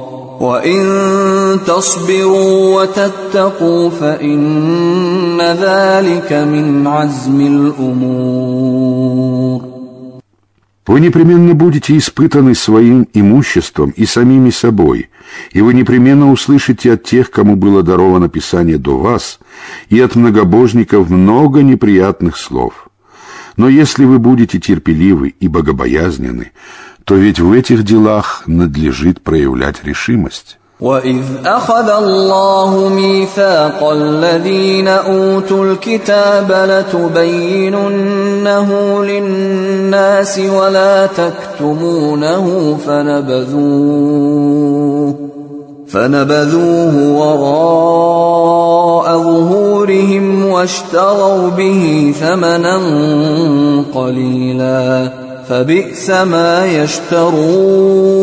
وان تصبروا وتتقوا فان ذلك من عزم الامور Вы непременно будете испытаны своим имуществом и самими собой, и вы непременно услышите от тех, кому было даровано Писание до вас, и от многобожников много неприятных слов. Но если вы будете терпеливы и богобоязнены, то ведь в этих делах надлежит проявлять решимость. وإذ أخذ الله ميثاق الذين أوتوا الكتاب لتبيننه للناس ولا تكتمونه فنبذوه فنبذوه وراء ظهورهم واشتروا به ثمنا قليلا فبئس ما يشترون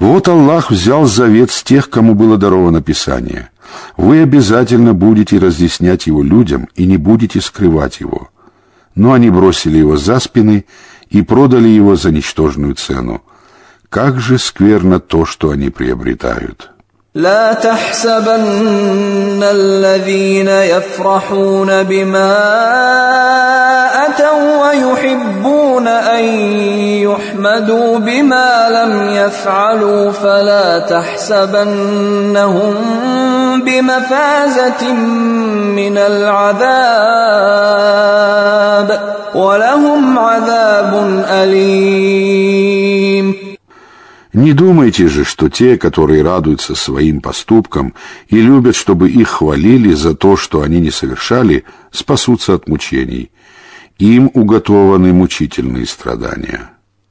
Вот Аллах взял завет с тех, кому было даровано Писание. Вы обязательно будете разъяснять его людям и не будете скрывать его. Но они бросили его за спины и продали его за ничтожную цену. Как же скверно то, что они приобретают. لا تحسبن الذين يفرحون بما أتوا ويحبون أن يحمدوا بما لم يفعلوا فلا تحسبنهم بمفازة من العذاب ولهم عذاب أليم Не думайте же, что те, которые радуются своим поступкам и любят, чтобы их хвалили за то, что они не совершали, спасутся от мучений. Им уготованы мучительные страдания.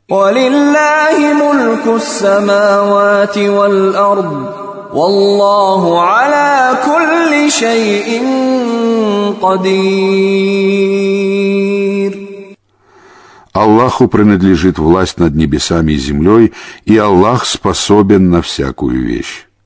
ولله ملك السماوات والأرض والله على كل شيء قدير Аллаху принадлежит власть над небесами и землей, и Аллах способен на всякую вещь.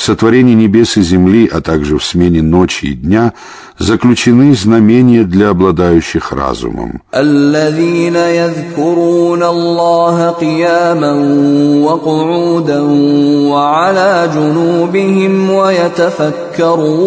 в сотворении небес и земли, а также в смене ночи и дня заключены знамения для обладающих разумом. الذين يذكرون الله قياما وقعودا وعلى جنوبهم ويتفكرون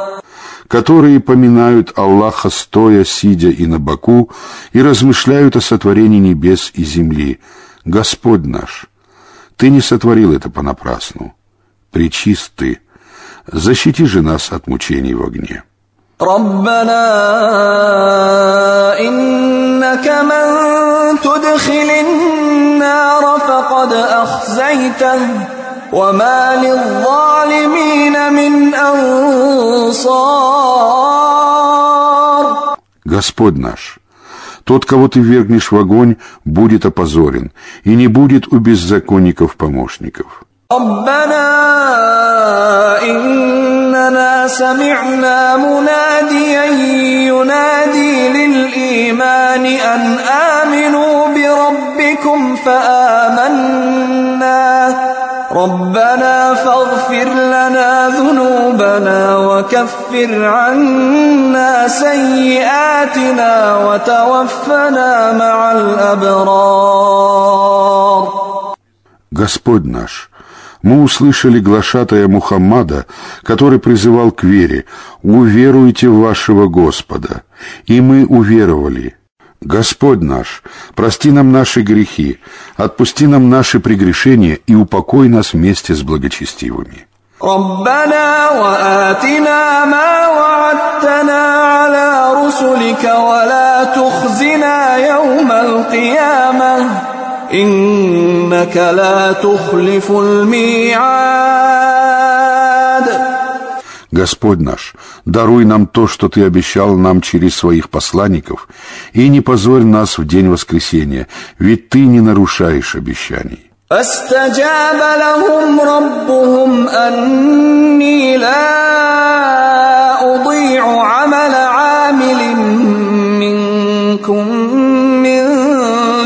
которые поминают Аллаха стоя, сидя и на боку, и размышляют о сотворении небес и земли. Господь наш, Ты не сотворил это понапрасну. Причист Ты. Защити же нас от мучений в огне. ربنا إنك من تدخل النار فقد أخزيته وما للظالمين من أنصار Господь наш, тот, кого ты вергнешь в огонь, будет опозорен, и не будет у беззаконников помощников. ربنا إننا سمعنا مناديا ينادي للإيمان أن آمنوا بربكم فآمنا ربنا فاغفر لنا ذنوبنا وكفر عنا سيئاتنا وتوفنا مع الأبرار Господь наш, мы услышали глашатая Мухаммада, который призывал к вере, «Уверуйте в вашего Господа». И мы уверовали. Господь наш, прости нам наши грехи, отпусти нам наши прегрешения и упокой нас вместе с благочестивыми. ربنا وآتنا ما وعدتنا على رسلك ولا تخزنا يوم القيامة إنك لا تخلف الميعاد Господь наш, даруй нам то, что Ты обещал нам через своих посланников, и не позорь нас в день воскресения, ведь Ты не нарушаешь обещаний. فاستجاب لهم ربهم أني لا أضيع عمل عامل منكم من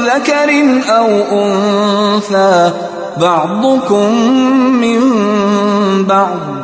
ذكر أو أنثى بعضكم من بعض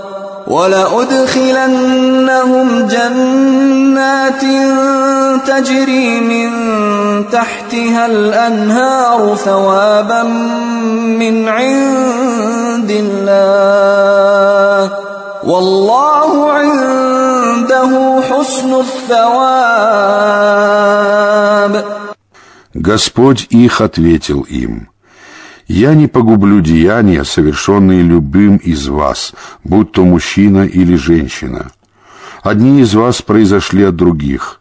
ولأدخلنهم جنات تجري من تحتها الأنهار ثوابا من عند الله والله عنده حسن الثواب Господь их ответил им, «Я не погублю деяния, совершенные любым из вас, будь то мужчина или женщина. Одни из вас произошли от других,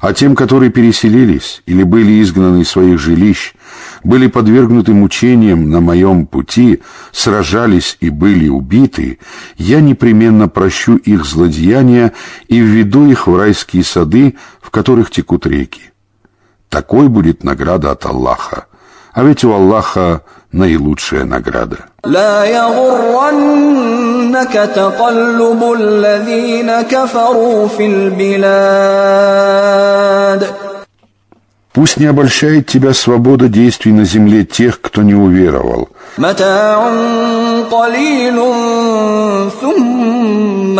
а тем, которые переселились или были изгнаны из своих жилищ, были подвергнуты мучениям на моем пути, сражались и были убиты, я непременно прощу их злодеяния и введу их в райские сады, в которых текут реки. Такой будет награда от Аллаха. А ведь у Аллаха наилучшая награда. Пусть не обольщает тебя свобода действий на земле тех, кто не уверовал. ثم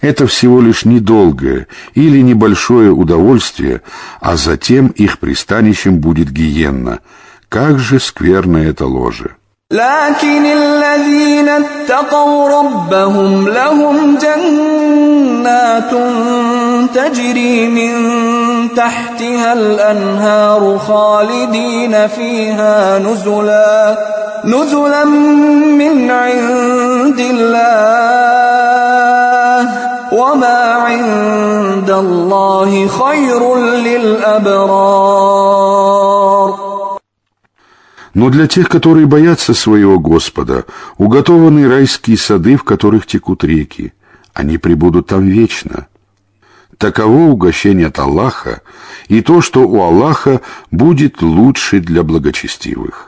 Это всего лишь недолгое или небольшое удовольствие, а затем их пристанищем будет гиенна. Как же скверно это ложе! لكن الذين اتقوا ربهم لهم جنات تجري من تحتها الانهار خالدين فيها نزلا نزلا من عند الله وما عند الله خير للابرار Но для тех, которые боятся своего Господа, уготованы райские сады, в которых текут реки. Они пребудут там вечно. Таково угощение от Аллаха и то, что у Аллаха будет лучше для благочестивых.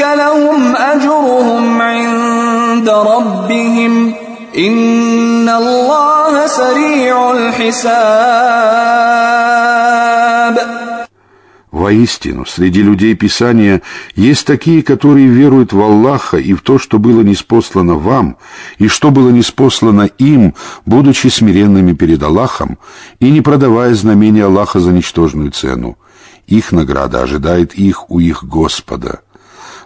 لهم أجرهم عند ربهم إن الله سريع الحساب Воистину, среди людей Писания есть такие, которые веруют в Аллаха и в то, что было неспослано вам, и что было неспослано им, будучи смиренными перед Аллахом и не продавая знамения Аллаха за ничтожную цену. Их награда ожидает их у их Господа.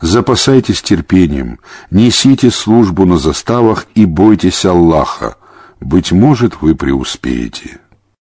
запасайтесь терпением, несите службу на заставах и бойтесь Аллаха. Быть может, вы преуспеете.